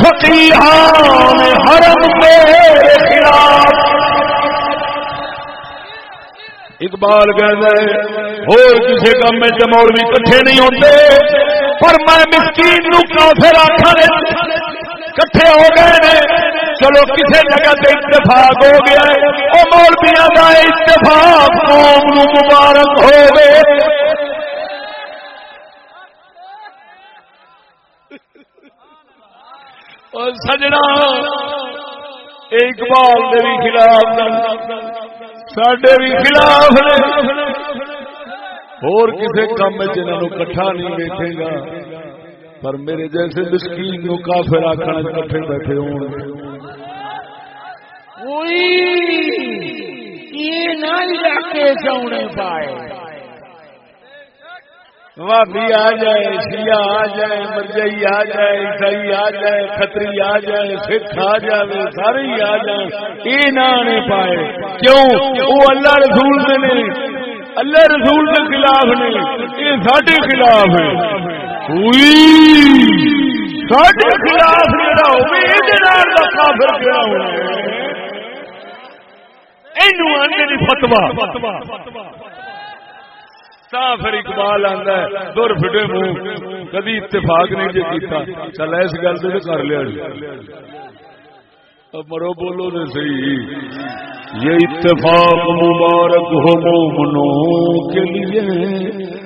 فقیحان حرم کے خلاف اقبال کہہ اور کسی کام میں جمور بھی کٹھے نہیں ہوتے، پر میں مسکین نو کافر آخر کٹھے ہو گئے نے. چلو کسی جگہ سے اتفاق ہو گیا ہے وہ مولبیاں کا اتفاق قوم نو مبارک ہو گئے۔ سجنا، اقبال کے خلاف سڈے بھی خلاف اور کسی کام جنہوں کٹھا نہیں بیٹھے گا۔ پر میرے جیسے مسکین نو کافر آخر کٹھے بیٹھے ہوں پائے۔ بھابی آ جائے شیا آ جائے، مرجئی آ جائے، عیسائی آ جائے کتری آ جائے، سکھ آ جائے سارے ہی آ جائے۔ یہ نہ آنے پائے، کیوں؟ وہ اللہ رسول سے نہیں اللہ رسول کے خلاف نہیں یہ سارے خلاف ہے۔ سارے خلاف جڑا ہوگا کافر کیا ہونا فتوا پھر اقبال آتا ہے، دور فٹے منہ، کدی اتفاق نہیں جی کیتا۔ چل اس گل سے کر لیا جی۔ مرو بولو تو صحیح۔ یہ اتفاق مبارک ہو مومنوں کے لیے۔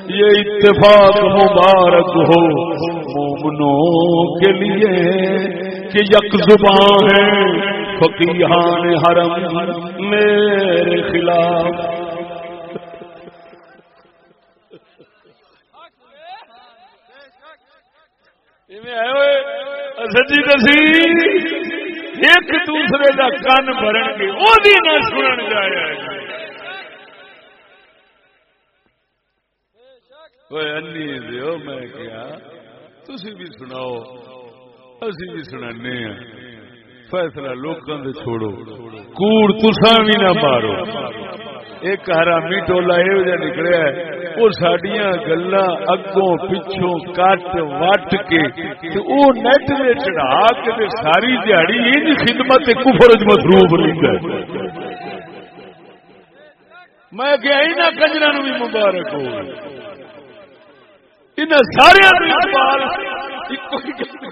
یہ اتفاق مبارک ہو مومنوں کے لیے کہ یک زبان ہے فقیحان حرم میرے خلاف۔ سچی جی دسی ایک دوسرے کا کن بھرن کے وہ نہ سنن جایا میں کیا تھی بھی سناؤ، اسی بھی سنانے ہیں۔ فیصلہ لوگوں سے چھوڑو۔ کوڑ تسا بھی نہ مارو۔ ایک حرامی ٹولا یہ نکلیا وہ سڈیا گلا اگوں پچھوں کٹ وٹ کے وہ نیٹ میں چڑھا کے ساری دیہڑی یہ خدمت کفر مصروف نہیں میں کہ نہ کنجر بھی مبارک ہو۔ ان سارے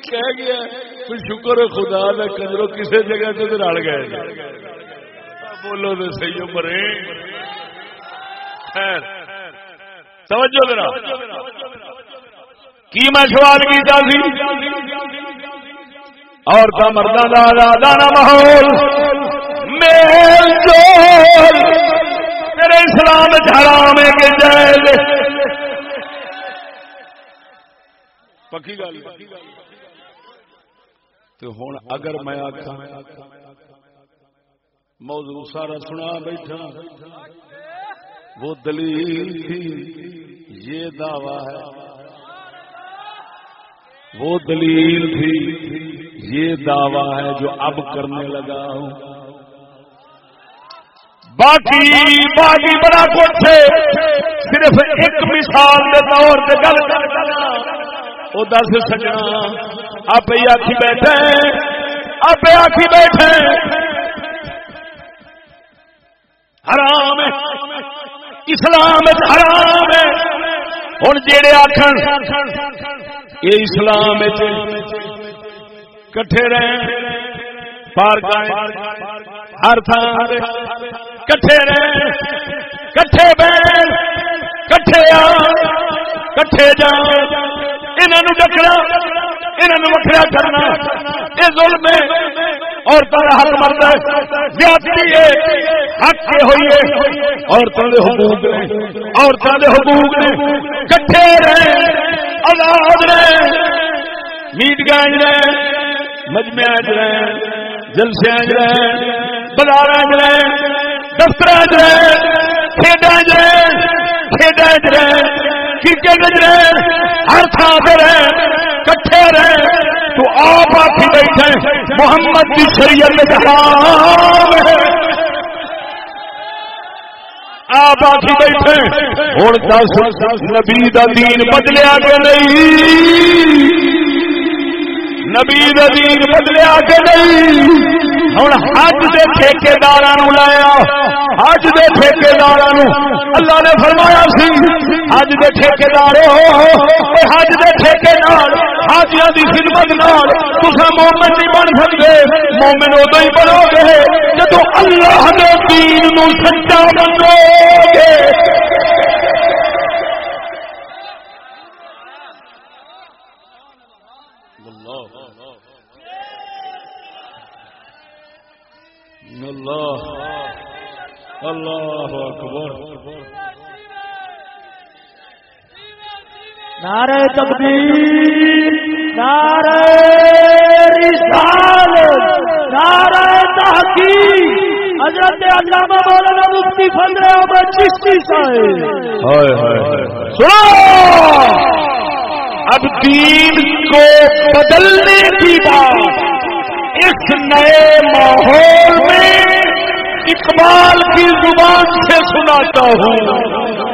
کہہ گیا شکر خدا کا کنجرو کسی جگہ سے رل گئے بولو تو سی مرے توجہ ذرا۔ کی میں سوال کیتا سی؟ اور کا مردہ دا دانا ماحول۔ میل جول تیرے اسلام حرام ہے کہ جائز پکی گل تو ہوں اگر میں آخا موضوع سارا سنا بیٹھا۔ وہ دلیل تھی، یہ دعویٰ ہے۔ وہ دلیل تھی، یہ دعویٰ ہے جو اب کرنے لگا ہوں۔ باقی باقی بڑا کچھ صرف ایک مثال کے طور پہ گل کرنا۔ وہ دس سجنا آپ آخی بیٹھے آپ آخی بیٹھے حرام اسلام حرام ہے۔ ہوں جڑے آخر یہ اسلام کٹھے رہے پارک ہر تھان کٹھے رہے کٹھے بہن کٹھے آ کٹھے جان۔ انہوں ڈکنا انہوں وکرا کرنا۔ یہ ظلم ہے۔ عورتوں کا حق مرد ہے، زیادتی ہے، حق کے ہوئیے عورتوں کے حقوق نے عورتوں کے حقوق نے، کٹھے رہے، آزاد رہے۔ میٹ گانج رہے مجمے رہے، جلسے رہے، بازار رہے، دفتر رہے کھیڈا رہے کھیڈا رہے، کرکٹ رہے، ہر تھان سے رہے، کٹھے رہے۔ تو آپ آخی بیٹھے محمد کی شریعت حرام ہے۔ آپ آخی بیٹھے ہوں دس نبی دا دین بدلیا کے نہیں؟ نبی دا دین بدلیا کے نہیں؟ ہوں حج کے ٹھیکار لایا۔ حج کے ٹھیکار اللہ نے فرمایا سی حج کے ٹھیکار حج کے ٹھیکار حاجیا کی خدمت نال تصا مومن نہیں بن سکتے مومن ادو ہی بنو گے جب اللہ کے دین نو سچا بنو گے۔ اللہ اللہ اکبر۔ نعرہ تقدیر نعرہ رسال نعرہ تحقیق۔ حضرت علامہ مولانا مفتی فضل احمد چشتی صاحب۔ سنو اب دین کو بدلنے کی بات اس نئے ماحول میں اقبال کی زبان سے سناتا ہوں۔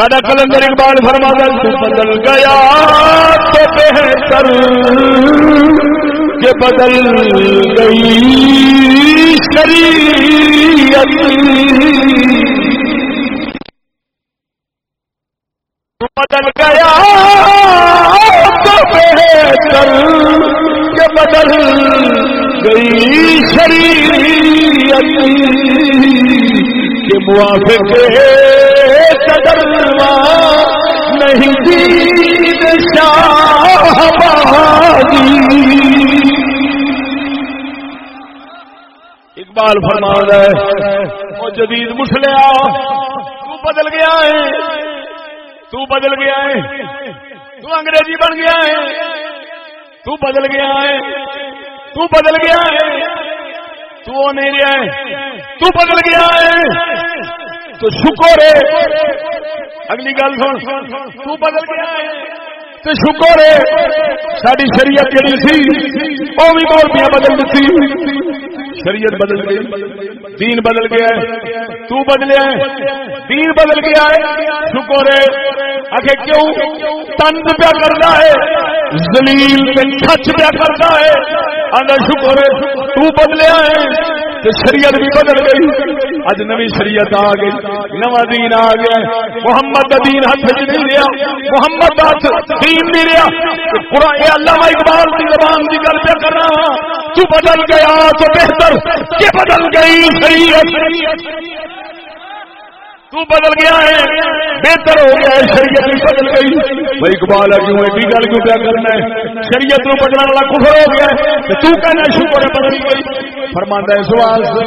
سارا کلندر اقبال فرما تو بدل گیا تو بہتر کہ بدل گئی شریعت۔ بدل گیا تو بہتر کہ بدل گئی شریعت۔ کے موافق تجربہ نہیں دین شاہ اقبال فرما ہے وہ جدید مسلیا تو بدل گیا ہے، تو بدل گیا ہے، تو انگریزی بن گیا ہے، تو بدل گیا ہے، تو بدل گیا ہے، تو وہ نہیں رہا ہے، تو بدل گیا ہے تو شکر ہے۔ اگلی گل سن۔ تو بدل گیا ہے۔ تے شکر ہے۔ ساری شریعت جڑی سی وہ بھی مولویاں بدل دیتی۔ شریعت بدل گئی۔ دین بدل گیا ہے۔ تو بدلیا ہے۔ دین بدل گیا ہے۔ شکر ہے۔ اگے کیوں؟ تند پیا کرتا ہے۔ زلیل پہ کچھ پیا کرتا ہے۔ آدھا شکر ہے۔ تو بدلیا ہے۔ شریعت بھی بدل گئی۔ اج نوی شریعت آ گئی۔ نواں دین آ گیا۔ محمد کا دین ہاتھ چ نہیں رہا محمد ہاتھ دین نہیں رہا قرآن علامہ اقبال کی زبان کی گل پہ کر رہا تو بدل گیا، تو بہتر۔ کہ بدل گئی شریعت؟ تو بدل گیا ہے۔ بہتر ہو گیا ہے، شریعت بھی بدل گئی۔ بھائی اقبال ہے کیوں ایڈی گل کیوں کیا کرنا ہے؟ شریعت نو بدلنے والا کفر ہو گیا ہے۔ تو کہنا شکر ہے، بدل گئی۔ فرماندا ہے، سوال سے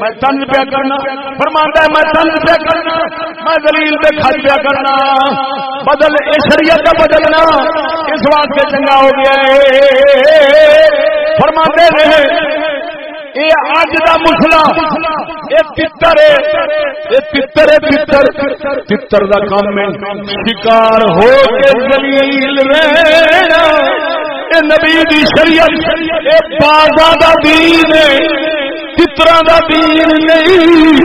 میں تنگ پیا کرنا۔ فرماندا ہے، میں تنگ پیا کرنا۔ میں دلیل پہ کھل پیا کرنا۔ بدل، اے شریعت کا بدلنا۔ اس واسطے چنگا ہو گیا ہے۔ فرماندے رہے اج کا مسلا یہ پتر یہ پتر پتر۔ پتر کا کام شکار ہو کے زلیل رہنا۔ نبی دی شریعت، اے بازا دا دین پترا دا دین نہیں۔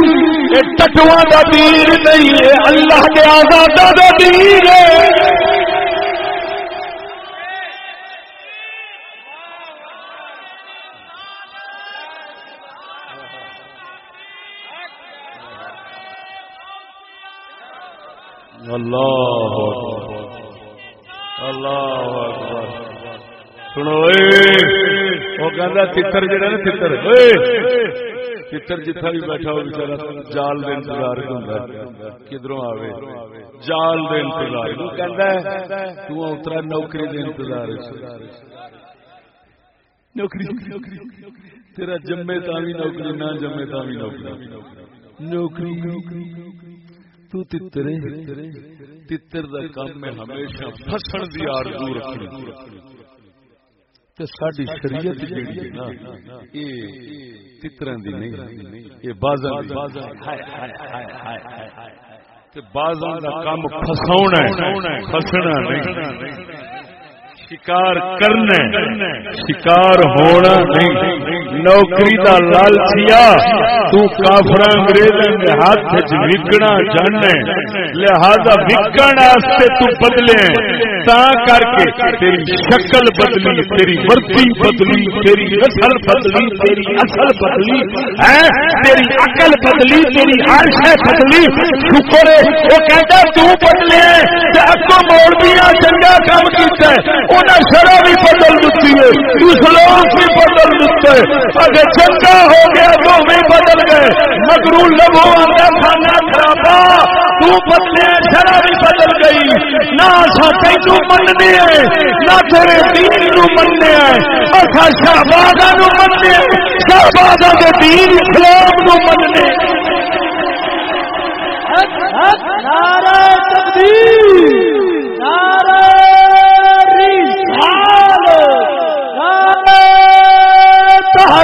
ٹٹوا دا دین نہیں۔ اللہ کے آزاد دا دین ہے۔ اللہ اللہ سنو وہ کہہ تر جہا نا تر تر جتھا بھی بیٹھا ہو بچارا جال دے انتظار کدھروں آوے؟ جال دے انتظار۔ تو اترا نوکری دے انتظار نوکری، تیرا جمے تا بھی نوکری، نہ جمے تا بھی نوکری۔ نوکری۔ تو تترے تتر دا کام میں ہمیشہ پھسن دی آرزو رکھنی. تے ساڈی شریعت جیڑی ہے نا، اے تتراں دی نہیں، اے بازاں دی. ہائے ہائے ہائے ہائے تے بازاں دا کام پھساونا ہے پھسنا نہیں. شکار کرنا شکار ہونا نہیں۔ نوکری دا لالچیا تو کافر انگریزوں کے ہاتھ وکنا چاہنا لہذا وکن واسطے تو بدلے تا کر کے تیری شکل بدلی، تیری ورتی بدلی، تیری اصل بدلی، تیری اصل بدلی ہے تیری عقل بدلی، تیری ہر شے بدلی۔ شکر وہ کہتا تو بدلے اگوں موڑ دیا، چنگا کام کیتا ہے۔ انہیں شرح بھی بدل دیتی ہے، اسلام بھی بدل دیتے اگر چنگا ہو گیا تو بھی بدل گئے۔ مگرو لگو آتا کھانا خرابا تو بدلے شرح بھی بدل گئی۔ نہ اصا تینو مننے نہ تیرے دین نو مننے اچھا شہبازا نو مننے شہبازا کے دین اسلام نو مننے نعرہ تکبیر نعرہ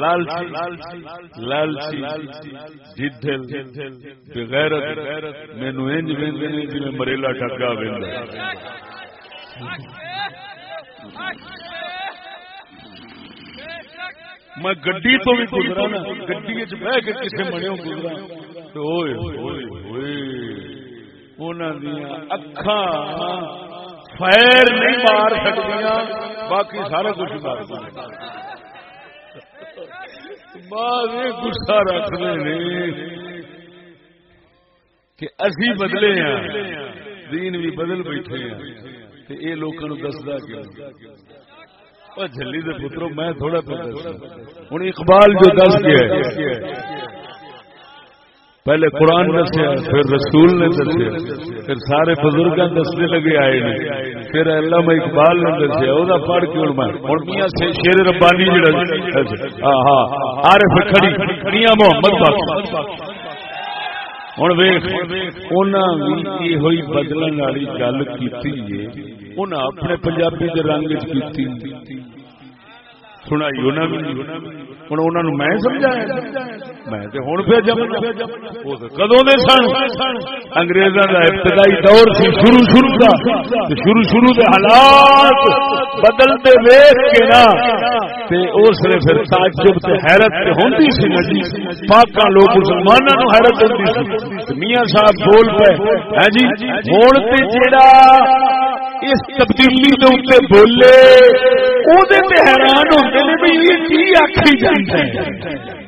لالچی لالچی جدل بغیرت مینو انج ویندے نے جویں مریلا ٹکا ویندا۔ میں گڈی تو بھی گزرا نا گڈی چ بہ کے کسی منو گزرا۔ تو اوئے ہوئے ہوئے انہاں دیاں اکھاں فیر نہیں مار سکدیاں، باقی سارا کچھ مار سکدیاں۔ بعد گسا رکھنے کہ اسی بدلے ہیں۔ دین بھی بدل بیٹھے ہیں۔ یہ لوگوں دستا کیا جلی دے پترو، میں تھوڑا ہوں اقبال جو دس گیا پہلے قرآن دسیا پھر رسول نے دسیا پھر سارے بزرگ دسنے لگے آئے نے، پھر علامہ اقبال نے دسیا وہ پڑھ کے میں ہوں میاں شیر ربانی جڑا ہاں ہاں کھڑی، میاں محمد باقی۔ ہوں ویخ یہ ہوئی بدلن والی گل کی اپنے پنجابی رنگ کی سنائی ہوں انہوں میں سمجھایا میں ہوں پہ جب کدو دے سن انگریزوں کا ابتدائی دور سی شروع شروع کا شروع شروع کے حالات بدلتے ویچ کے نا اس نے پھر تعجب سے حیرت ہوتی سی نا جی پاکا لوگ مسلمانوں حیرت ہوتی سی میاں صاحب بول پہ ہے جی ہوں تو جڑا اس تبدیلی کے اتنے بولے وہ حیران ہوتے ہیں بھی یہ کی آخی جاتا ہے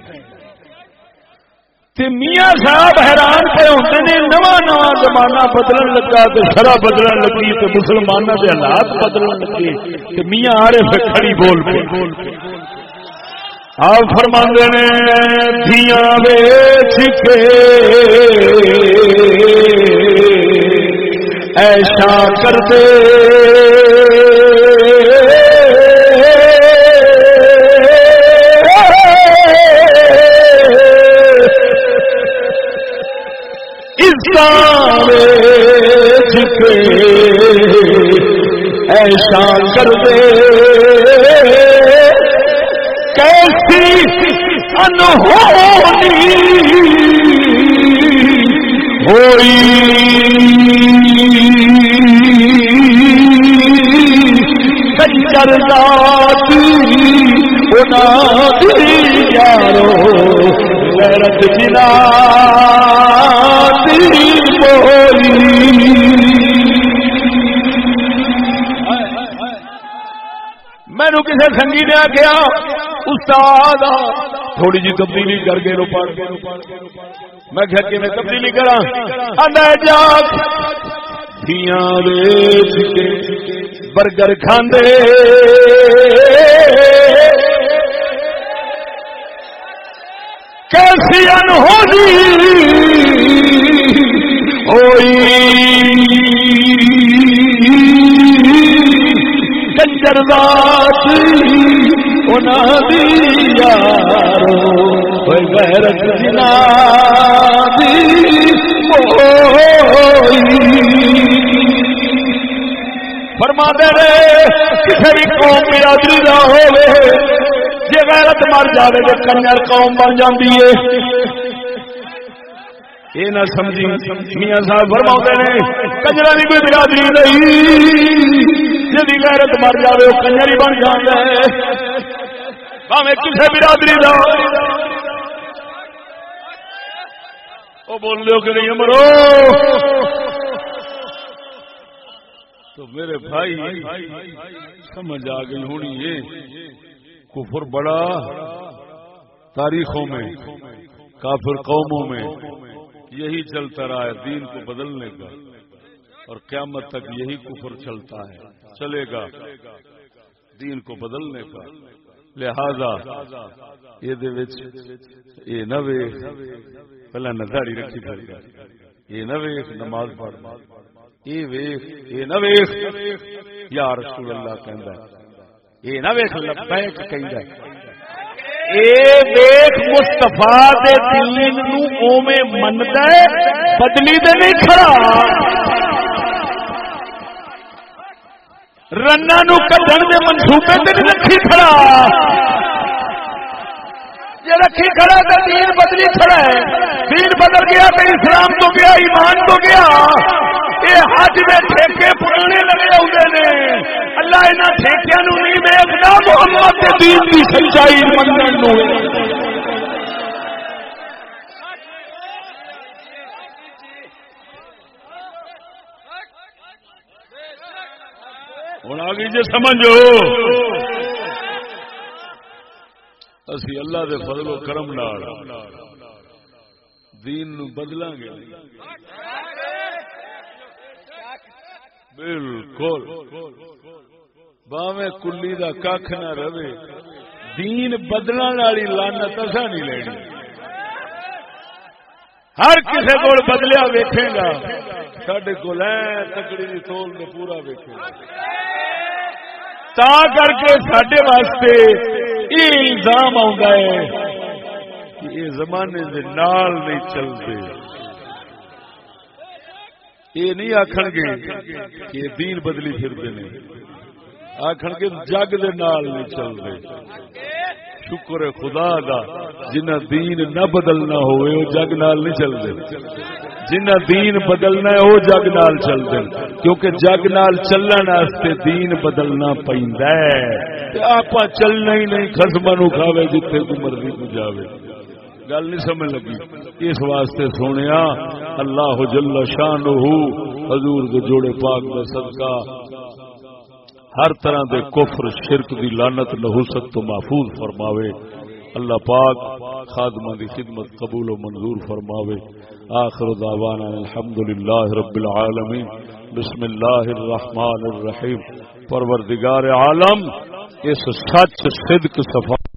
میاں صاحب حیران پہ ہوتے ہیں نواں نواں زمانہ بدلن لگا تو شرح بدلن لگی تو مسلمانوں کے حالات بدلن لگے تو میاں آرے پہ کھڑی بول پہ آپ فرما نے دیا ویچ کے ایسا کر دے ایسا کر دے کیسی انہونی ہوئی کنجر داتی یارو غیرت مینو کسی سنگی نے آخیا استاد تھوڑی جی تبدیلی کر کے روپا میں گھر کے میں تبدیلی کرا دھیاں ویچ کے برگر کھاندے۔ کیسی انہونی کنجر ذات۔ بات غیرت جنا فرما دے کسی بھی قوم برادری نہ ہو جی غیرت مر جائے تو کنجر قوم بن جاتی ہے۔ یہ نہ سمجھی، میاں صاحب فرما نے کجرا کی کوئی برادری نہیں۔ جی غیرت مر جائے وہ کنجر ہی بن جاتا ہے۔ بھاوے کسی برادری کا وہ بول لو کہ نہیں مرو تو میرے بھائی، سمجھ آ گئی ہونی یہ کفر بڑا تاریخوں میں، کافر قوموں میں، یہی چلتا رہا ہے دین کو بدلنے کا، اور قیامت تک یہی کفر چلتا ہے، چلے گا دین کو بدلنے کا۔ لہذا یہ نہ پہلے نداڑی رکھی پھر یہ نہ ویخ نماز پڑھ۔ یہ ویخ یہ نہ ویخ یا رسول اللہ کہہ یہ نہ ویخ لبیک کہندا ہے۔ اے ویکھ کہیں مستفا دین اوے منتا بدلی دے نہیں کھڑا۔ رنا نو کٹن دے منصوبے تے رکھی کھڑا۔ جی رکھی کھڑا تو دین بدلی کھڑا ہے۔ دین بدل گیا تو اسلام تو گیا، ایمان تو گیا۔ یہ حج دے ٹھیکے پڑنے لگے ہوتے نے۔ اللہ یہاں ٹھیکیا نو نہیں دیکھتا محمد دین کی سچائی منگن ہوں آ گئی جی سمجھو۔ اسی اللہ دے فضل و کرم دین نو بدلاں گے۔ بالکل۔ باویں کلی دا کھ نہ رہے۔ دین بدلن والی لانت اصا نہیں لینی۔ ہر کسی کو بدلیا ویکھے گا۔ سڈے کو تکڑی تول نے پورا ویکھے گا۔ تا کر کے سڈے واسطے یہ الزام آ یہ زمانے دے نال نہیں چلتے۔ یہ نہیں آخر گے کہ دین بدلی پھرتے ہیں آخر گے جگ دے نال نہیں چلتے شکر خدا دا، جنہ دین نہ بدلنا ہوئے، وہ جگ نال نہیں چل چلتے جنہ دین بدلنا ہے، وہ جگ نال چلتے کیونکہ جگ نال چلن واسطے دین بدلنا پیندا ہے۔ آپ چلنا ہی نہیں خسما نو کھاوے جتھے کو مرضی کو جاوے۔ گل نہیں سمجھ لگی۔ اس واسطے سونے اللہ جل شان حضور دے جوڑے پاک کا صدقہ ہر طرح دے کفر، شرک دی لانت نحوست تو محفوظ فرماوے۔ اللہ پاک خادمہ دی خدمت قبول و منظور فرماوے۔ آخر دعوانا الحمدللہ رب العالمین۔ بسم اللہ الرحمن الرحیم۔ پروردگار عالم، اس سچ صدق صفا